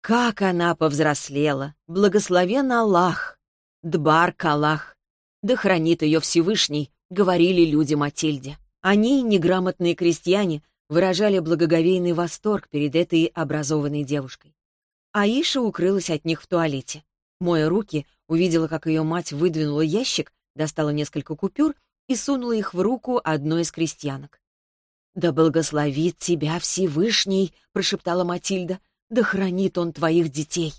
Как она повзрослела! Благословен Аллах! Дбар Калах! Да хранит ее Всевышний, говорили люди Матильде. Они, неграмотные крестьяне, выражали благоговейный восторг перед этой образованной девушкой. Аиша укрылась от них в туалете. Моя руки, увидела, как ее мать выдвинула ящик, достала несколько купюр и сунула их в руку одной из крестьянок. «Да благословит тебя Всевышний!» — прошептала Матильда. «Да хранит он твоих детей!»